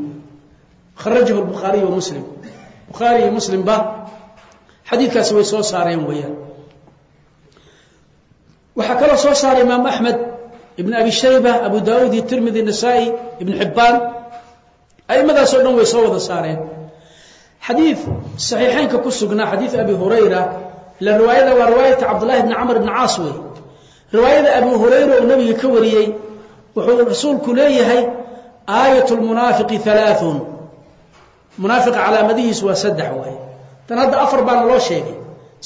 kharajahu bukhaariy wa bukhaari iyo muslimba xadiidkaasi way soo saareen weeyaan. Waxaa kaloo soo saaray imaam axmed ibn abi shayba abu daauud iyo tirmidi nasaa-i ibn xibbaan aimadaasoo dhan way soo wada saareen. Xadiid saxiixeynka ku sugnaa xadiid abi hurayra ila riwaayada waa riwaayata cabdullahi bni camr bni caas wey riwaayada abu hurayra oo nabiga ka wariyey wuxuu rasuulku leeyahay aayat lmunaafiqi alaaun munaafiqa calaamadihiisu waa saddex waaye tan hadda afar baana loo sheegay.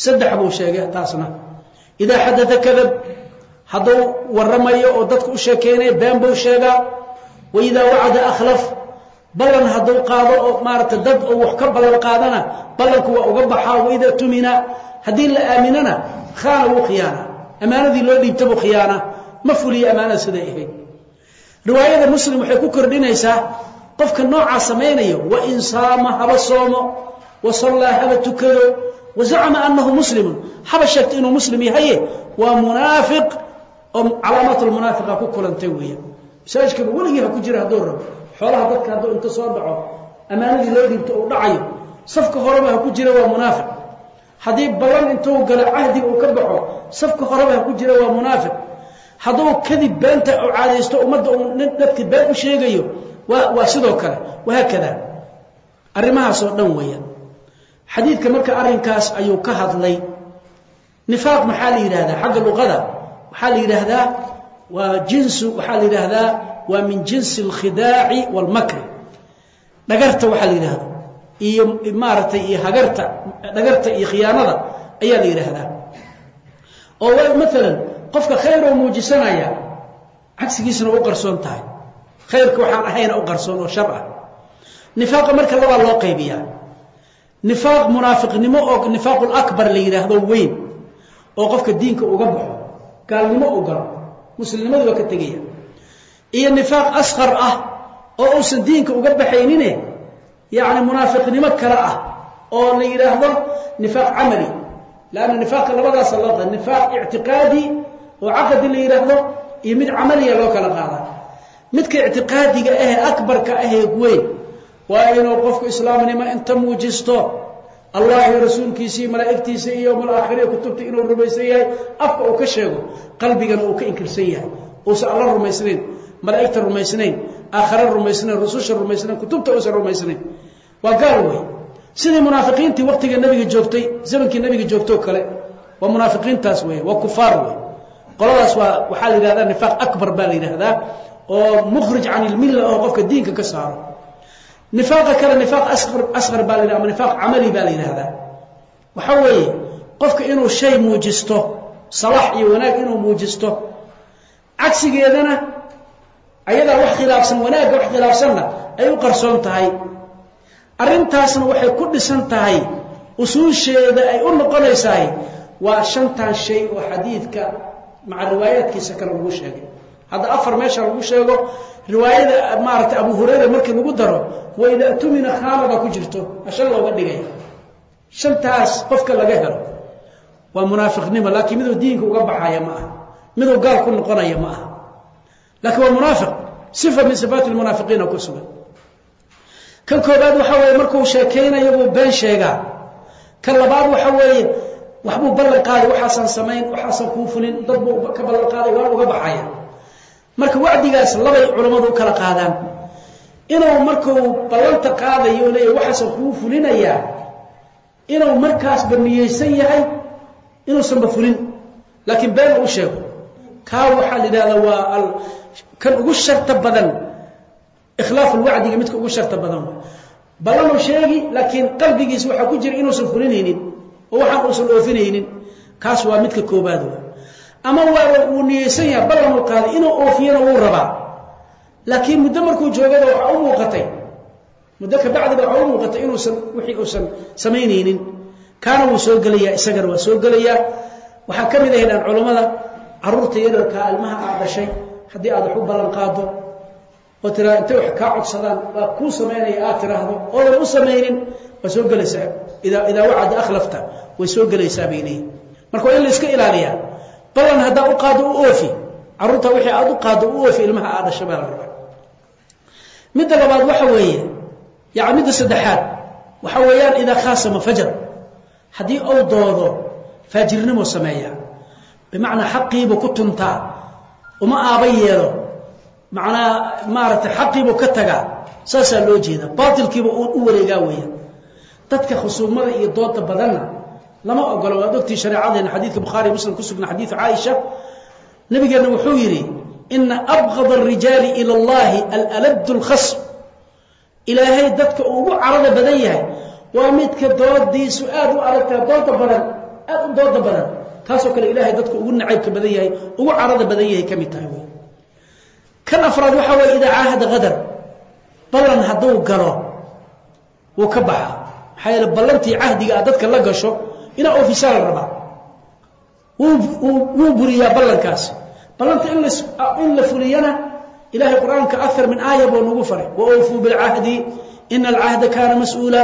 Saddex buu sheegay taasna. Idaa xadaa kadab hadduu waramayo oo dadka u sheekeynaya been buu sheegaa. Wa idaa wacada akhlaf ballan hadduu qaado oo maarata dad oo wax ka ballan qaadana ballanku waa uga baxaa. Waidaa tumina haddii la aaminana khaana wuu khiyaana ammaanadii loo dhiibta buu khiyaana ma fuliya ammaanada siday ahayd. Riwaayada muslim waxay ku kordhinaysaa qofka noocaa samaynayo wain saama haba soomo wa sallaa haba tukado wa zacama anahu muslimun. Haba sheegto inuu muslim yahaye waa munaafiq oo calaamaat lmunaafiqa ku kulantay weeyaan masaajidkaba weligii ha ku jira hadduu rabo. Xoolaha dadka hadduu inta soo dhaco ammaanadii loo dhiibto uu dhacayo safka horeba ha ku jira waa munaafiq. Haddii ballan intuu galo cahdiga uu ka baxo safka horeba ha ku jira waa munaafiq. Hadduu kadib beenta u caadaysto ummadda uu dadka been u sheegayo waa sidoo kale wahaakada arrimahaasoo dhan weeyaan. Xadiidka marka arrinkaas ayuu ka hadlay. Nifaaq maxaa la yidhahdaa xagga luqada. Waxaa la yidhaahdaa waa jinsu waxaa la yidhaahdaa waa min jinsi alkhidaaci waalmakri dhagarta waxaa la yidhahda iyo maaragtay iyo hagarta dhagarta iyo khiyaanada ayaa la yidhaahdaa. Oo maalan qofka khayr oo muujisanaya cagsigiisna u qarsoon tahay khayrka waxaan ahayna u qarsoon oo shar ah. Nifaaqa marka labaa loo qaybiyaa. Nifaaq munaafiqnimo oo nifaaqu lakbar la yidhaahdo weyn oo qofka diinka uga baxo gaalnimo u galo muslimnimadu waa ka tegaya. Iyo nifaaq asqar ah oo uusan diinka uga baxaynine yacni munaafiqnimo kale ah oo la yidhaahdo nifaaq camali. Lanna nifaaqa labadaasa loo qa nifaaq ictiqaadi oo caqadi la yidhaahdo iyo mid camaliya loo kala qaadaa midka ictiqaadiga ahee akbarka ahee weyn. Waa inuu qofku islaamnimo inta muujisto allah iyo rasuulkiisa iyo malaa'igtiisa iyo malaakhiriya kutubta inuu rumaysan yahay afka uu ka sheego qalbigana uu ka inkirsan yahay. Uusan alla rumaysnayn malaa'igta rumaysnayn aakhare rumaysnayn rususha rumaysnayn kutubta uusan rumaysnayn. Waa gaal wey sidii munaafiqiintii waqtiga nabiga joogtay zamankii nabiga joogtoo kale waa munaafiqiintaas wey waa kufaar wey qoladaas waa waxaa la yidhahdaa nifaaq akbar baa la yidhaahdaa oo mukhrij can ilmilla oo qofka diinka ka saaro. Nifaaqa kale nifaaq asqar baa la yidhahda ama nifaaq camali baa la yidhaahdaa waxa weeye qofka inuu shay muujisto salax iyo wanaag inuu muujisto cagsigeedana ayadaa wax khilaafsan wanaagga wax khilaafsanna ay u qarsoon tahay. Arrintaasna waxay ku dhisan tahay usuusheeda ay u noqonaysahay waa shantan shay oo xadiidka maca riwaayaadkiisa kale lagu sheegay hadda afar meesha lagu sheego riwaayada maaragtay abu hurayra markii lagu daro waidaa tumina khaanada ku jirto. Shan looga dhigay. Shantaas qofka laga helo. Waa munaafiqnimo laakiin miduu diinka uga baxaya ma aha. Miduu gaal ku noqonaya ma aha. Laakiin waa munaafiq. Sifa min sifaati lmunaafiqiina ku sugan. Kan koobaad waxa weeye markuu sheekaynayo buu been sheegaa. Kan labaad waxa weeye waxbuu ballan qaaday waxaasaan samayn waxaasaan kuu fulin dad buu ka ballan qaaday waan uga baxaya marka wacdigaas labay culammadu u kala qaadaan. Inuu markuu ballanta qaadayo o leeyahy waxaasan kuu fulinayaa inuu markaasba niyeysan yahay inuusanba fulin. Laakiin been u sheego kaa waxaa la yidhahdaa waa kan ugu sharta badan ikhlaaf lwacdiga midka ugu sharta badan. Ballanuu sheegi laakiin qalbigiisa waxaa ku jira inuusan fulinaynin oo waxaan uusan oofinaynin. Kaas waa midka koobaad ama waa uu niyeysan yahay ballanuu qaaday inuu oofiyana wuu rabaa. Laakiin muddo markuu joogada waxaa u muuqatay. Muddo kabacdiba waxaa u muuqatay inuusan wixii uusan samaynaynin. Kaana wuu soo gelayaa isagana waa soo gelayaa. Waxaa ka mid ahaydaan culammada carruurta yararkaa ilmaha aad dhashay haddii aad wax u ballan qaado oo tiraa intay wax kaa codsadaan? Waa kuu samaynaya aad tiraahdo oodan u samaynin. Waa soo gelaysaa. Idaa wacada akhlafta way soo gelaysaa bay leeyihiin marka waa in la iska ilaaliyaa ballan haddaa u qaado u oofi. Carruurta wixii aad u qaado u oofi ilmaha aad dhashay baa la rabaa. Midda labaad waxa weeye yani midda saddexaad waxa weeyaan idaa khaasama fajar. Haddii uu doodo faajirnimo sameeya. Bimacnaa xaqiibuu ku tuntaa uma aaba yeelo. Macnaa maaragtay xaqiibuu ka tagaa saasaa loo jeeda. Baatilkiiba u wareegaa weeyaan. Dadka khusuumada iyo dooda badanna lama ogolo waad ogtii shareecadeena xadiidka bukhaari muslim ku sugna xadiidu caaisha. Nabigeenna wuxuu yidhi ina abqad arijaali ila allahi alaladu lkhasm ilaahay dadka ugu carada badan yahay waa midka doodiisu aad u aragtaa dooda badan aad u dooda badan. Taasoo kale ilaahay dadka ugu nacaybka badan yahay ugu carada badan yahay ka mid tahay kan afraad waxaa waye idaa caahada qadar ballan hadduu galo wuu ka baxa. Maxaa yeele ballantii cahdiga a dadka la gasho inaa ofisaa la rabaa. Wuu buriyaa ballankaasi ballanta in la fuliyana ilahay qur'aanka aar min aaya buu nagu faray. Waawfuu bilcahdi ina alcahda kaana mas'uula.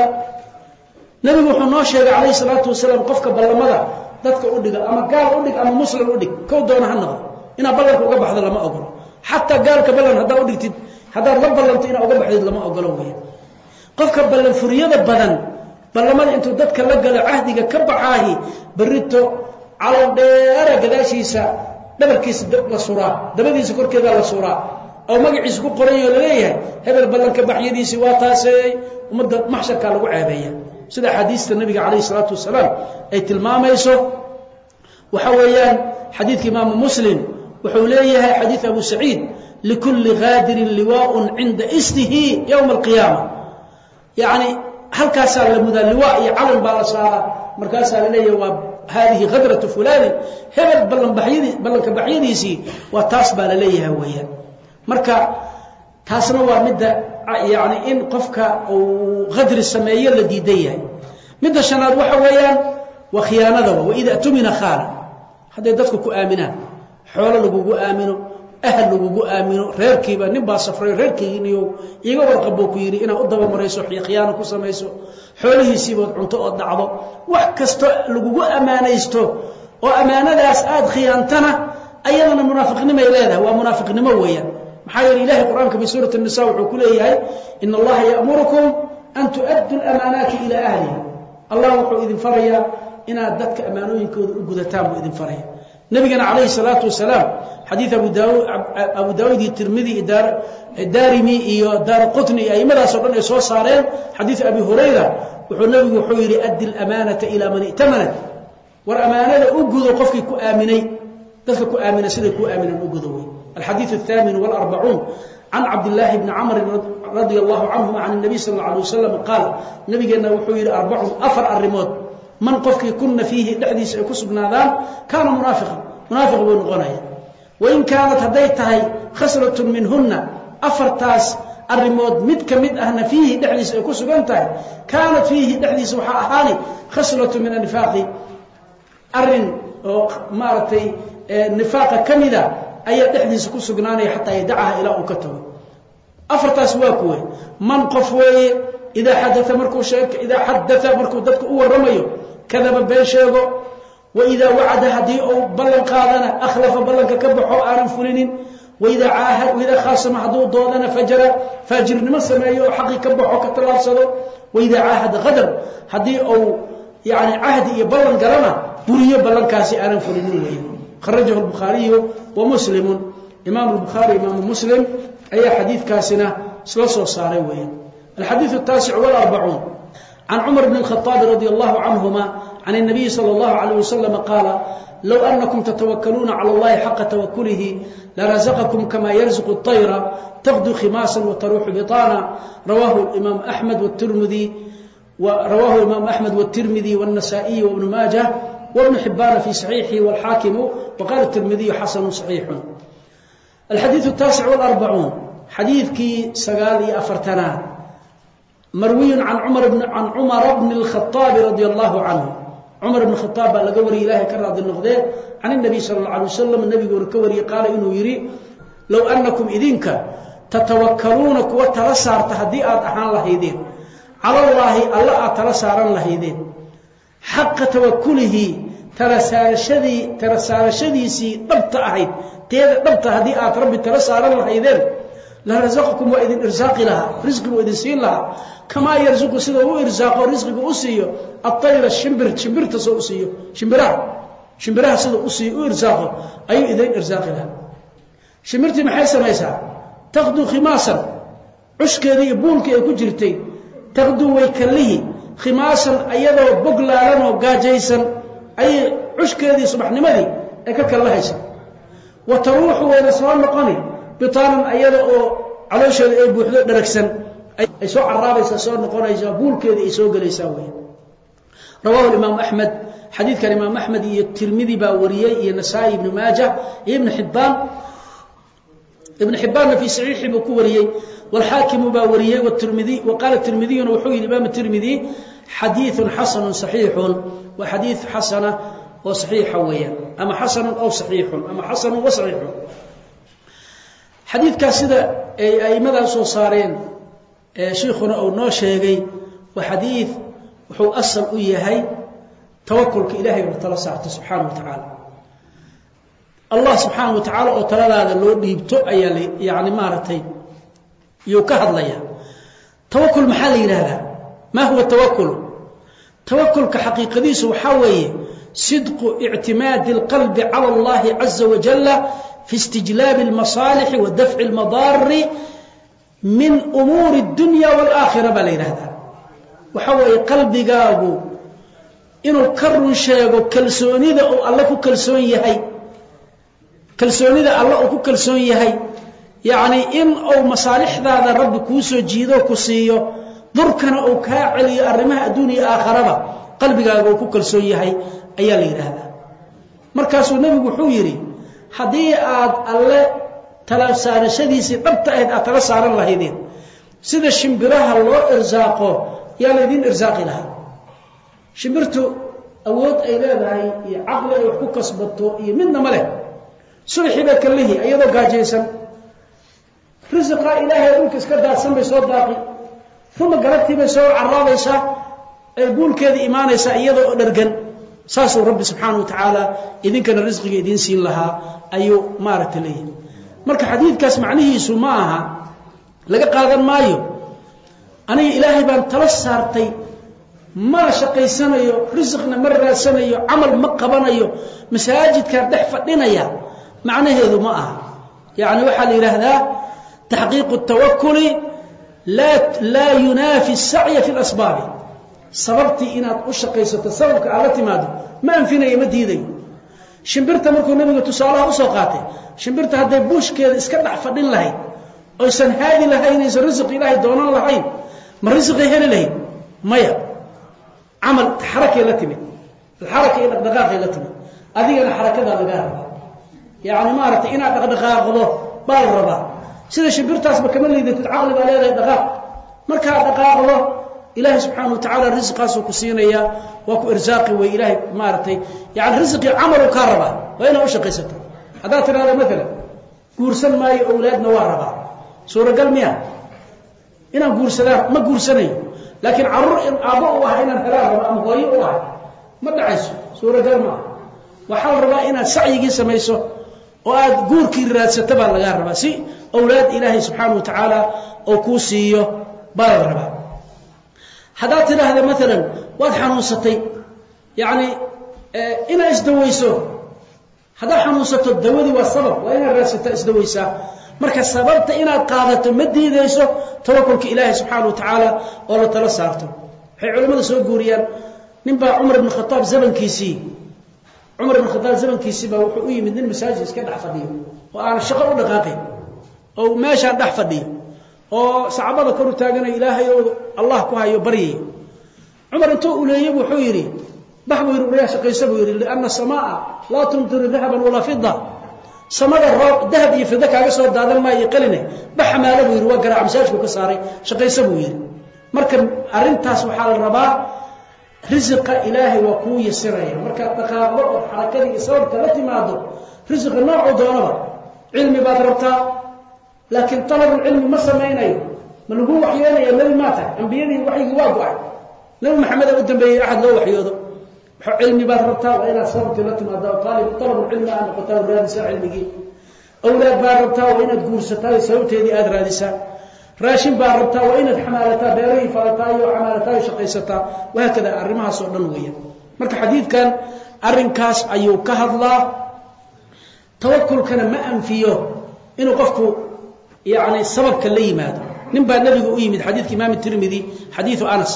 Nebigu wuxuu noo sheegay calayhi salaatu wasalaam qofka ballamada dadka u dhiga ama gaal u dhig ama muslim u dhig kow doona ha noqdo. Inaad ballanka uga baxdo lama ogolo. Xataa gaalka ballan haddaa udhigtid haddaad la ballanto inaad uga baxdid lama ogolo wey qofka ballan furiyada badan ballamada intuu dadka la galo cahdiga ka baxaahi berito calon dheera gadaashiisa dhabarkiisa la suraa dabadiisa korkeeda la suraa oo magaciisa ku qoranyo la leeyahay hebel ballanka baxyadiisii waa taasey ummadda maxsharkaa lagu ceebeeya. Sida axaadiista nabiga calayhi salaatu wasalaam ay tilmaamayso waxa weeyaan xadiidka imaamu muslim wuxuu leeyahay xadiid abu saciid likulli qaadirin liwaaun cinda istihi yowma alqiyaama. Yacni halkaasaa la mudaa liwaa iyo calan baa la saaraa. Markaasaa la leeyahay waa haadihi hadratu fulaanin hebel ballanka baxyadiisii waa taas baa la leeyahay weeyaan. Marka taasna waa midda yani in qofka uu qadri sameeyo la diidan yahay. Midda shanaad waxa weeyaan waa khiyaanada wa waida tumina khaana. Hadday dadku ku aaminaan xoolo lagugu aamino ahal lagugu aamino reerkiiba nin baa safray reerkaygiiniyo iga warqabuu ku yidhi inaad u dabamarayso khiyaano ku samayso xoolihiisiibood cunto oo dhacdo wax kasto lagugu ammaanaysto oo ammaanadaas aada khiyaantana ayadana munaafiqnimay leedahay waa munaafiqnimo weeyaan. Maxaa yeele ilahay qur'aanka fi suurati nisa wuxuu ku leeyahay ina allaha ya'murukum an tu'addu lamaanaati ilaa ahliha. Allah wuxuu idin farayaa inaad dadka ammaanooyinkooda u gudataan buu idin faraya nabigana calayhi salaatu wasalaam xadiid abu daawud iyo tirmidi daarimi iyo daara qutni dhan ay soo saareen. Xadiid abi hurayra wuxuu nabigu wuxuu yidhi addi lamaanata ilaa man i'tamanat war ammaanada u gudo qofkii ku aaminay dadka ku aamina siday ku aaminaan u gudo wey alxadiid athaamin walarbacuun can cabdillaahi bni camrin radia allahu canhuma can nabiy sal alla alay wasalam qaal nabigeenna wuxuu yidhi arbacun afar arrimood man qofkii kuna fiihi dhexdiisa ay ku sugnaadaan kaana munaafiqan. Munaafiq buu noqonaya wain kaanat hadday tahay khaslatun minhunna afartaas arrimood mid ka mid ahna fiihi dhexdiisa ay ku sugan tahay. Kaanat fiihi dhexdiisa waxaa ahaani khaslatu min anifaaqi arrin oo maaragtay nifaaqa ka mida ayaa dhexdiisa ku sugnaanaya xataa yadacaha ilaa uu ka tago. Afartaas waa kuwe. Man qof weeye idaa xadaa markuu markuu dadka u kadaba been sheego waidaa wacada haddii uu ballan qaadana akhlafa ballanka ka baxo aanan fulinin waidaa caahad waidaa khaasama hadduu doodana fajara faajirnimo sameeyo oo xaqii ka baxo ka tallaabsado waidaa caahada qadar haddii uu yani cahdi iyo ballan galana buriyo ballankaasi aanan fulinin weeye kharajahu lbukhaariyu wa muslimun imaamu bukhaari imaamu muslim ayaa xadiidkaasina isla soo saaray weeyaan alxadiidu taasic walarbacuun can cumar bn اlkhaطaabi radi allahu canhuma can الnabiyi salى اllahu عalيه waslm qaala low anakum tatawakluuna calى اllahi xaqa tawakulihi larazaqakum kama yarzuqu الطayra taqdu khimaasa wataruuxu biطaana rawahu imaam axmed wtirmidi rawahu imaam axmed wالtirmidi wالnasaئiyi wbnu maajah wbnu xibaana fi صaxiixi wاlxaakimu waqala الtirmidiyu xasanu صaxiixu alxadiiث الtaasic wاlarbacuun xadiidkii sagaal iyo afartanaad marwiyun can cumara bni اlkhaطaabi radi allahu canhu cumar ibn khaaab baa laga wariyay ilahay ka raadi noqdee can inabiy sal alla alay wasalam nabiguuna ka wariyay qaala inuu yidhi low annakum idinka tatawakkaluuna kuwa tala saarta haddii aad ahaan lahaydeen. Calallaahi alla aad tala saaran lahaydeen. Xaqa tawakulihi talasaarashadii tala saarashadiisii dhabta ahayd. Teeda dhabta haddii aad rabbi tala saaran lahaydeen la rasaqakum waa idin irsaaqi lahaa risqigu idin siin lahaa. Kamaa yarsuqu sida u irsaaqo risqiga u siiyo aayra shimbir shimbirta soo u siiyo. Shimbiraha shimbiraha sida u irsaaqo ayuu idin irsaaqi lahaa. Shimbirtii maxay samaysaa? Taqduu khimaasan cushkeedii iyo buulkii ay ku jirtay. Taqduu way kallihi khimaasan ayadoo boglaalan oo gaajaysan ayay cushkeedii subaxnimadii ay ka kallahaysa. Wa taruuxu wayna soo noqoni bitaalan ayada oo caloosheeda ay buuxdo dharagsan ay soo caraabaysaa soo noqonaysaa buulkeeda ay soo gelaysaa wey rawahu imaamu axmed xadiidkan imaam axmed iyo tirmidi baa wariyey iyo nasaa-i ibnu maaja iyo ibnu xibbaan. Ibn xibbaanna fii saxiixi buu ku wariyey wlxaakimu baa wariyey tirmidi waqaala tirmidiyuna wuxuu yihi imaam tirmidi xadiiun xasanu saxiixun waa xadiid xasana oo saxiixa weeyaan ama xasanu aw saxiixun ama xasanu wa saxiixun xadiidkaas sida ay a'imadaa soo saareen shiikhuna uu noo sheegay waa xadiid wuxuu asal u yahay tawakulka ilahay la tala saarto subxaana wa tacaala. Allah subxaana wa tacaala oo taladaada loo dhiibto ayaa la yani maaragtay iyuu ka hadlaya tawakul maxaa la yidhaahdaa? Maa huwa tawakulu tawakulka xaqiiqadiisu waxaa weeye sidqu ictimaadi اlqalbi cala اllahi caza wajala fi istijlaabi اlmasaalixi wa dafci اlmadaari min umuuri اdunya wاlaakhira baa la yidhahdaa waxaa weeye qalbigaagu inuu ka run sheego kalsoonida uu alle ku kalsoon yahay kalsoonida alle uu ku kalsoon yahay yacni in uu masaalixdaada rabbi kuu soo jiidoo ku siiyo durkana uu kaa celiyo arrimaha adduuniya aakharaba qalbigaaga uu ku kalsoon yahay ayaa la yidhaahdaa markaasuu nebigu wuxuu yidhi haddii aad alle tala saarashadiisii dhabta ahayd aad tala saaran lahaydeen sida shimbiraha loo irsaaqo yaa laydin irsaaqi lahaa. Shimbirtu awood ay leedahay iyo caqli ay wax ku kasbato iyo midna ma leh. Subaxii kallihi iyadoo gaajaysan. Risiqa ilaahay dhulka iska daadsan bay soo daaqi. Uma galabtii bay soo caraabaysaa ay buulkeeda imaanaysaa iyada oo dhargan saasuu rabbi subxaana wa tacaala idinkana risqiga idiin siin lahaa ayuu maaragta leeyahay marka xadiidkaas macnihiisu ma aha laga qaadan maayo aniga ilaahay baan tala saartay mana shaqaysanayo risqna ma raadsanayo camal ma qabanayo masaajidkaan dhex fadhinaya macnaheedu ma aha yacni waxaa la yidhaahdaa taxqiiqu الtawakuli laa yunaafi الsacya fi اlasbaabi sababtii inaad u shaqaysato sababka aad la timaado ma anfinayo ma diidayo. Shimbirta markuu nabiga tusaalaha u soo qaatay shimbirta hadday buushkeeda iska dhex fadhin lahayd oysan haadi lahayn aysan risiq ilaahay doonan lahayn ma risiqay heli lahayd maya. Camal xarakay la timid xaraka iyo dhaqdhaqaaqay la timid. Adigana xarakadaa lagaa rabaa. Yacni maaragtay inaad dhaqdhaqaaqdo baa la rabaa. Sida shimbirtaasba kama liidatid caqli baa leedahay dhaqaaq. Markaad dhaqaaqdo ilaahay subxaana wa tacaala risqaasuu ku siinayaa waa ku irsaaqi wey ilaahay maaragtay. Yani risqii camaluu kaa rabaa waa inaad u shaqaysato. Haddaad tidhahdo maalan guursan maayo owlaadna waa rabaa. Suuragal miya? Inaan guursadaa ma guursanayo laakiin carruur in u aha inaan helaan rabo ama hooyo u ahay ma dhacayso. Suuragal ma waxaa la rabaa inaad sacyigii samayso oo aad guurkii raadsato baa lagaa rabaa. Si owlaad ilaahay subxaana wa tacaala oo kuu siiyo baa la rabaa haddaad tidhaahda maalan waad xanuunsatay. Yacni inaad isdawayso haddaad xanuunsato dawadii waa sabab. Waa inaad raadsataa isdawaysaa marka sababta inaad qaadato ma diidayso tawakulka ilaahay subxaana wa tacaala oo la tala saarto. Waxay culimmada soo guuriyaan nin baa cumar ibn khataab zamankiisii cumar ibn khataab zamankiisii baa wuxuu u yimid nin masaajid iska dhex fadhiyo oo aan shaqo u dhaqaaqayn oo meeshaan dhex fadhiyo oo saxaabada kor u taaganayo ilaahay oo allah ku hayo baryayo cumar intuu uleeyey wuxuu yidhi bax buu yidhi uryaa shaqaysa buu yidhi lianna samaa laa tumtiru dahaban walaa fida samada roob dahab iyo fida kaaga soo daadan maayo qaline. Bax xamaalo buu yidhi waa garaac masaajku ka saaray shaqaysa buu yidhi. Marka arrintaas waxaa la rabaa risiqa ilaahay waa kuu yasiraya. Markaad dhaqaaqdo oo xarakadii iyo sababka la timaado risiqa noocuu doonaba cilmi baad rabtaa laakiin talabulcilmi ma samaynayo ma lagu waxyoonaya nebi maa tahay ambiyadii waxyigii waa go'ay. Nebi maxamed aa u dambeeyey axad loo waxyoodo. Cilmi baad rabtaa waa inaad sababtii la timaada talabulcilmi aad noqotaa raadisaa cilmigii. Awlaad baad rabtaa waa inaad guursataa sababteedii aad raadisaa. Raashin baad rabtaa waa inaad xamaalataa beerahii falataa iyo xamaalataa iyo shaqaysataa. Wahaakada arrimahaas oo dhan weeyaan. Marka xadiidkan arrinkaas ayuu ka hadlaa. Tawakulkana ma anfiyo. Inuu qofku yani sababka la yimaado. Nin baa nebiga u yimid xadiidka imaam tirmidi xadiidu anas.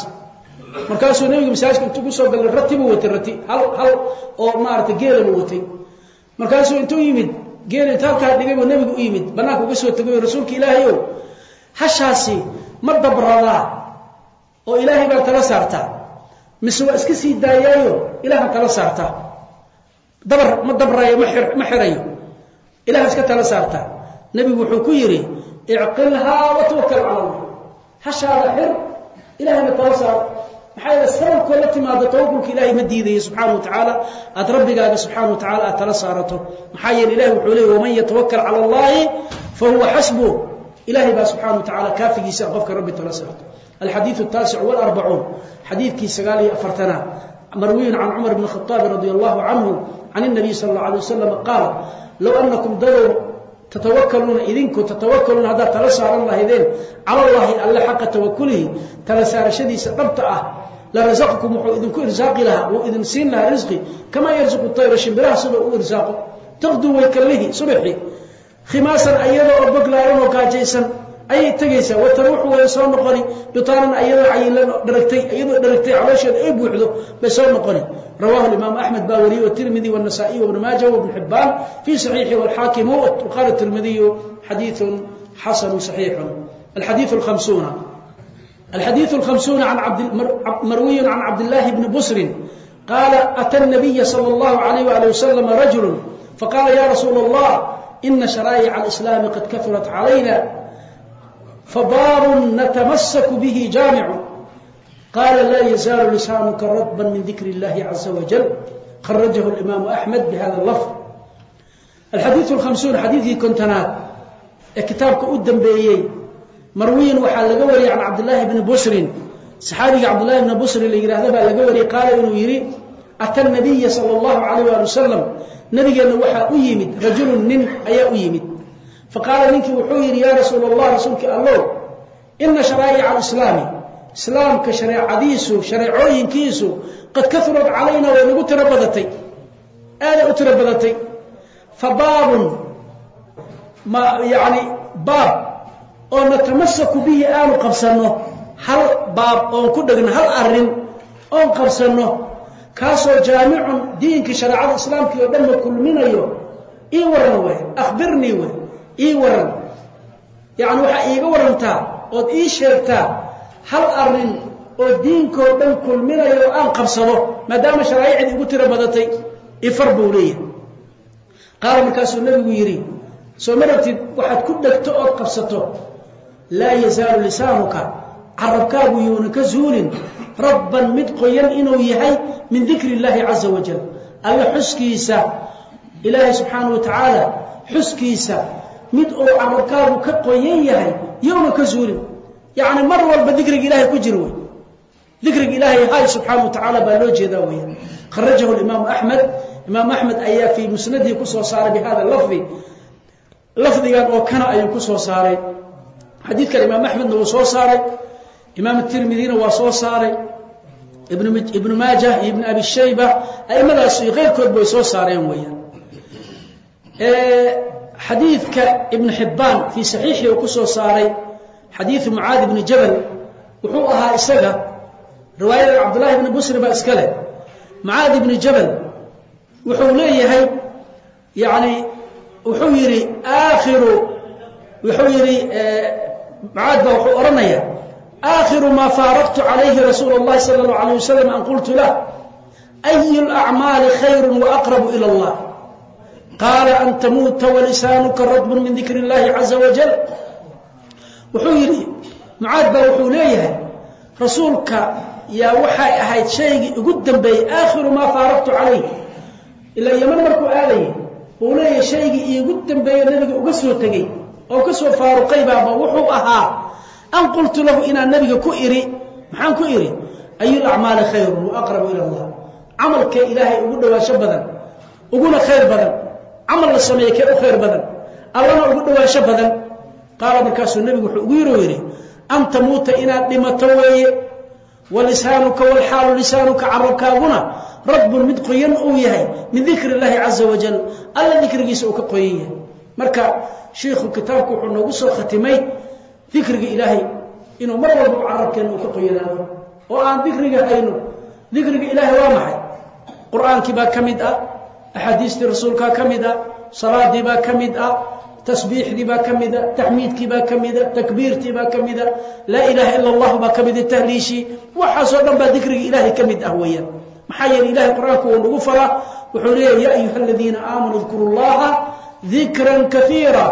Markaasuu nebiga masaajidka intuu ku soo galay rati buu watay rati hal hal oo maarata geela buu watay. Markaasuu intuu yimid geela inta halkaa dhigay buu nebiga u yimid bannaanka uga soo tegay rasuulka ilaahay ow hashaasi ma dabradaa oo ilaahay baa tala saartaa? Mise waa iska sii daayaayo ilaaha tala saartaa? Dabar ma dabrayo ma xirayo? Ilaha iska tala saartaa nebigu wuxuu ku yidhi icqilhaa watawakal cala allah hashaada xir ilahayna tala saar maxaa yeele sababkoo la timaado tawakulka ilaahay ma diidayo subxaana wa tacaala aad rabbigaaga subxaana wa tacala aad tala saarato maxaa yeele ilahi wuxuu leeyay waman yatawakal cala allahi fa huwa xasbu ilahay baa subxaana wa tacala kaafigiisa qofka rabbi tala saarto alxadiidu ataasic walarbacuun xadiidkii sagaal iyo afartanaad marwiyun can cumar bni khaabi radi allahu canhu can الnabiy sal اlه alيه wasalam qaala low anakum dadow tatawakaluuna idinku tatawakaluuna haddaad tala saaran lahaydeen cala allahi alle xaqa tawakulihi tala saarashadiisa dhabta ah la rasaqkum wuxuu idinku irsaaqi lahaa wuu idin siin lahaa risqi kamaa yarsuqu tayra shimbiraha sida u irsaaqo. Taqduu way kallihi subaxi khimaasan ayadoo oo boglaaran oo gaajaysan ayay tegaysaa wataruuxu way soo noqoni. Bitaanan ayadoo cayilan dharagtay iyadoo dharagtay caloosheeda ay buuxdo bay soo noqoni. Rawahu imaamu axmed baa wariyey watirmidi wanasaa-iy wabnu maaja wabnu xibbaan fii saxiixi walxaakimu waqaala tirmidiyu xadiiun xasanu saxiixun alxadiiu lhamsuuna alxadiiu lhamsuuna marwiyun can cabdillaahi bni busrin. Qaala ata nabiya sala allahu alayh waali wasalam rajulu faqaala ya rasuula allah ina sharaa'ica alislaami qad kafurat calayna fbaab نتمسك bه جامع قال لا يزال لسانka رطبا من ذikr الlahi عزa وجل خرجه الإmام أحمد بhذا اللفظ الxadيiث الخمسuن xadiidkii kontonaad ee kitaabka u dambeeyey marwiyin waxaa laga wariyay can cabdاللahi بni bsrin صxaabiga cabdالlahi بni bsri la yihahda baa laga wariyay qaala inuu yihi أtى النabiya slى الlaه عليه aلي وsلم nabigeenna waxaa u yimid rajulu nin ayaa u yimid faqaala ninkii wuxuu yidhi yaa rasuul allah rasuulkii allow ina sharaa'ica alislaami islaamka shareecadiisu shareecooyinkiisu qad kaurad calayna way nagu tiro badatay. Aaday u tiro badatay. Fa baabun ma yani baab oo natamasaku bihi aanu qabsanno hal baab oon ku dhegno hal arrin oon qabsanno kaasoo jaamicun diinkii shareecada islaamkii oo dhan ma kulminayo ii waran wey akhbirnii wey ii waran. Yacni waxaa iiga warantaa ood ii sheegtaa hal arrin oo diinkoo dhan kulminayo oo aan qabsado maadaama sharaa'icdii igu tiro badatay ifar buu leeyahay. Qaala markaasuu nebigu yidhi soo ma rabtid waxaad ku dhegto ood qabsato? Laa yazaalu lisaanuka carabkaagu yuuna ka zuulin rabban mid qoyan inuu yahay min dikri illaahi caza wajal alle xuskiisa ilaahay subxaanau wa tacaala xuskiisa mid uu carabkaagu ka qoyan yahay yowna ka zuulin. Yacni mar walba dikriga ilaahay ku jir wey dikriga ilaahay hay subxaana wa baa loo jeedaa weeyaan. Kharajahu imaamu axmed imaam axmed ayaa fii musnadihi ku soo saaray bi hada lafdi. Lafdigan oo kana ayuu ku soo saaray. Xadiidkan imaam axmedna wuu soo saaray. Imaam tirmidina waa soo saaray. Ibnu maajah iyo ibnu abi shayba aimadaas iyo keyrkoodba way soo saareen weeyaan xadiidka ibn xibbaan fii saxiixii uu ku soo saaray xadiidu mucaadi bni jabal wuxuu ahaa isaga riwaayada cabdullahi bni busri baa iska leh mucaadi bni jabal wuxuu leeyahay yani wuxuu yidhi aakhiru wuxuu yidhi mucaad baa wuxuu odhanaya aakhiru maa faaraqtu calayhi rasuula اllahi sala اllahu alayh wasalam an qultu lah ayu اlacmaali khayru waaqrabu ila اllah qaala an tamuuta walisaanuka radbun min dikri اllahi caza wajal. Wuxuu yidhi mucaad baa wuxuu leeyahay rasuulka yaa waxay ahayd shaygii ugu dambeeyey aakhiru maa faaraqtu calayh ilaa yaman markuu aadayay uu leeyahay shaygii iigu dambeeyo nabiga uga soo tegey oo ka soo faaruqay baaba wuxuu ahaa an qultu lahu inaan nabiga ku idhi maxaan ku idhi ayu lacmaali khayrun waaqrabu ila allah. Camalkee ilaahay ugu dhawaansho badan uguna khayr badan camal la sameeye kee u khayr badan allana ugu dhawaansho badan. Qaala markaasuu nebigu wuxuu ugu yiri yidhi an tamuuta inaad dhimato weeye? Walisaanuka walxaalu lisaanuka carabkaaguna radbun mid qoyan uu yahay min dikri illaahi caza wajal. Alla dikrigiisa uu ka qoyan yahay. Marka shiikhu kitaabku wuxuu noogu soo khatimay dikriga ilaahay inuu mar walba carabkeena uu ka qoyanaado. Oo aan dikriga hayno dikriga ilaahay waa maxay? Qur'aankii baa ka mid ah axaadiistii rasuulkaa ka mid ah salaadii baa ka mid ah tasbiixdii baa ka mida taxmiidkii baa ka mida takbiirtii baa ka mida laa ilaaha ila allahu baa ka mida tahliishii waxaasoo dhan baa dikriga ilaahay ka mid ah weeyaan maxaa yeele ilahay qur'aanku uu nagu faraa wuxuu leeyahy ya ayuha aladiina aamanuu dkuru llaha dikran kaiira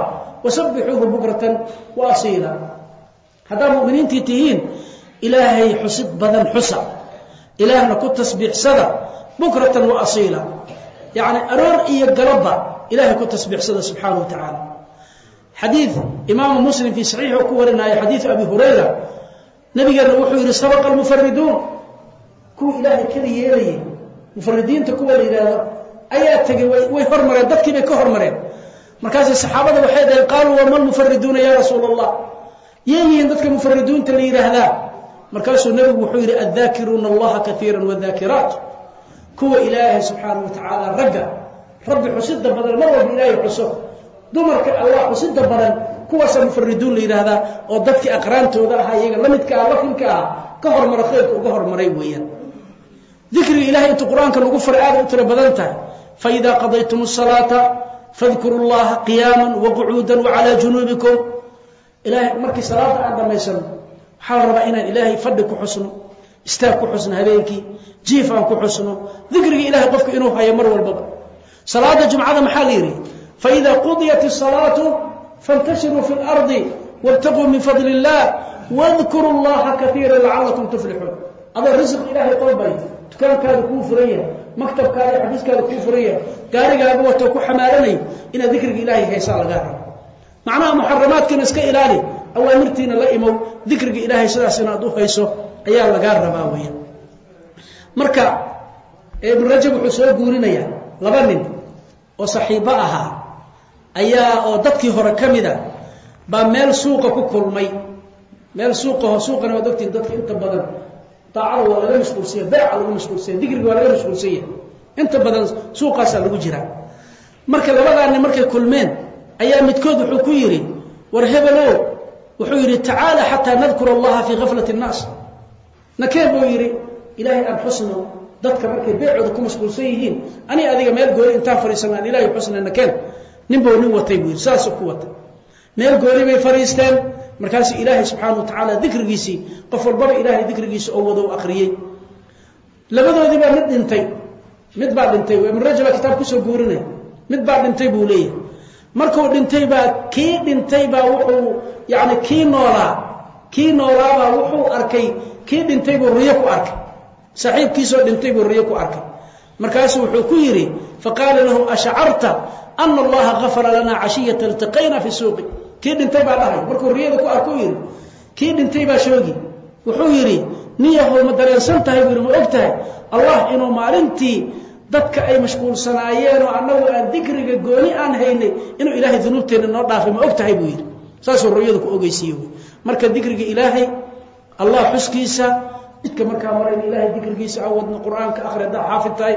wasabixuuhu bukratan wa asiila haddaad muminiintii tihiin ilaahay xusid badan xusa ilaahna ku tasbiixsada bukratan wa asiila yacni aroor iyo galabba ilahay ku tasbiixsada subxaanahu wa tacaala xadiid imaamu muslim fii saxiixu ku warinaayo xadiidu abi hurayra nabigeena wuxuu yidhi sabaqa almufariduun kuwa ilaahay keli yeelayay mufaridiinta kuwa la yidhaahdo ayaa tegey way hormareen dadkii bay ka hormareen. Markaasay saxaabada waxay dhaheen qaaluu wama lmufariduuna ya rasuula allah yay yihiin dadka mufariduunta la yidhaahdaa. Markaasuu nebigu wuxuu yidhi addaakiruuna allaha kaiira wadaakiraat kuwa ilaahay subxaanahu wa ragga rabbi xusida badan mar walba ilaahay xuso. Dumarka allah xusida badan kuwaasa mufariduun la yidhaahdaa oo dadkii aqraantooda ahaa iyaga la ah lafilka ah ka hormaro khayrka uga hormaray weeyaan. Dikriga ilahay intuu qur'aanka lagu faray aada u tiro badan tahay. Faidaa qadaytum الsalaata fadkuru llaha qiyaama waqucuuda wacalaa junuubikum. Ilahay markii salaada aan dhamaysano waxaa la rabaa inaan ilaahay fadhi ku xusno istaag ku xusno habeenkii jiif aan ku xusno dikriga ilahay qofka inuu hayo mar walbaba salaada jumcada maxaa la yidhi faida qudiyat الsalaatu faاntashiruu fi اlardi wاbtaquu min fadli اllah wاdkuru llaha kaiira lacalakum tuflixuun adoo risq ilaahay dalbay dukaankaada kuu furan yahay maktabkaada iyo xafiiskaada kuu furan yahay gaarigaaga wato ku xamaalanayo inaad dikriga ilaahay haysaa lagaa rabo macnaha muxaramaadkiina iska ilaali awaamirtiina la imow dikriga ilaahay sidaas inaad u hayso ayaa lagaa rabaa weya marka ibn rajab wuxuu soo guurinayaa laba nin oo saxiibo ahaa. Ayaa oo dadkii hore ka mida baa meel suuqa ku kulmay. Meel suuqaho suuqana waad ogtiin dadka inta badan daacada waa laga mashquulsanya beeca lagu mashquulsanya dikriga waa laga mashquulsanya inta badan suuqaasaa lagu jiraa. Marka labadaa nin markay kulmeen ayaa midkood wuxuu ku yidhi war hebelow wuxuu yidhi tacaala xataa nadkura allaha fii kaflati اnnaas nakeen buu yidhi ilaahay aan xusno dadka markay beecooda ku mashquulsan yihiin ani adiga meel gooni intaan fadhiisano aan ilaahay xusna nakeen ninbuu nin watay buu yidhi saasuu ku watay. Meel gooni bay fadhiisteen markaasu ilaahay subxaana wa tacaala dikrigiisii qof walbaba ilaahay dikrigiisa oo wada u akriyey labadoodii baa mid dhintay mid baa dhintay ibn rajaba kitaab ku soo guurinaya mid baa dhintay buu leeyahay. Markuu dhintay baa kii dhintay baa wuxuu yani kii noolaa kii noolaabaa wuxuu arkay kii dhintay buu riyo ku arkay saaxiibkiisoo dhintay buu riyo ku arkay. Markaasuu wuxuu ku yidhi faqaala lahu ashacarta ana allaha gafara lanaa cashiyata iltaqayna fi suuqi. Kii dhintay baa dhahay. Markuu riyada ku arku yidhi kii dhintay baa shoogi. Wuxuu yidhi niyahow ma dareensan tahay buu yidhi ma og tahay. Allah inuu maalintii dadka ay mashquulsanaayeen oo annagu aan dikriga gooni aan haynay inuu ilaahay dunuubteenna noo dhaafay ma og tahay buu yidhi. Saasuu ruyada ku ogeysiiye marka dikriga ilaahay allah xuskiisa idka markaa marayna ilaahay dikrigiisa aan wadno qur'aanka akhri haddaa xaafid tahay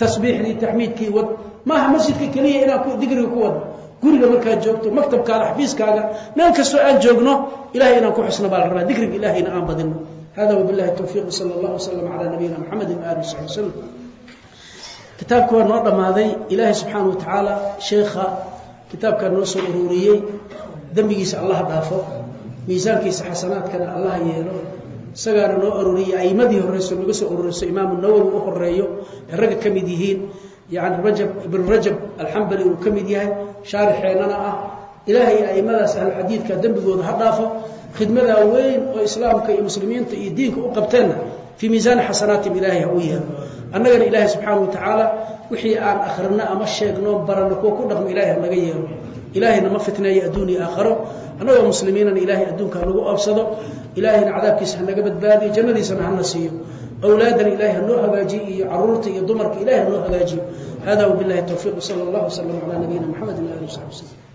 tasbiixdii taxmiidkii wad. Maaha masjidka keliya inaan digriga ku wado guriga markaad joogto maktabkaada xafiiskaaga meel kastoo aan joogno ilahay inaan ku xusno baa la rabaa. Dikriga ilahayna aan badino hada wabilahi towfiiq sala allah wasalam calaa nabiyina maxamedi waali wasaxbi wasalam kitaabka waa noo dhammaaday. Ilaahay subxaana wa tacaala sheekha kitaabkaa noo soo ururiyey. Dembigiisa allah dhaafo. Miisaankiisa xasanaadkana allah yeelo isagaana noo ururiyey aimadii horeyso naga soo ururiso imaamu nawowi u horeeyo ee ragga ka mid yihiin yani rajab ibn rajab alxambali uu ka mid yahay shaarixeennana ah. Ilaahay aimadaas ahluxadiidka dembigooda ha dhaafo khidmadaa weyn oo islaamka iyo muslimiinta iyo diinka u qabteenna fii miisaani xasanaatim ilaahay ha u yeelo annagana ilaahay subxaana wa tacaala wixii aan akhrino ama sheegno baranno kuwa ku dhaqmo ilahay ha naga yeelo ilaahayna ma fitneeyo adduun iyo aakharo. Annagoo muslimiinana ilaahay adduunka hanagu oobsado. Ilaahayna cadaabkiisa hanaga badbaadiyo jannadiisana hana siiyo. Awlaadana ilahay hanoo hagaajiyo iyo carruurta iyo dumarka ilahay hanoo hagaajiyo. Hada wabilahi towfiiq sala allah wslam calaa nabiyina mxamedi waali w saxbi wslm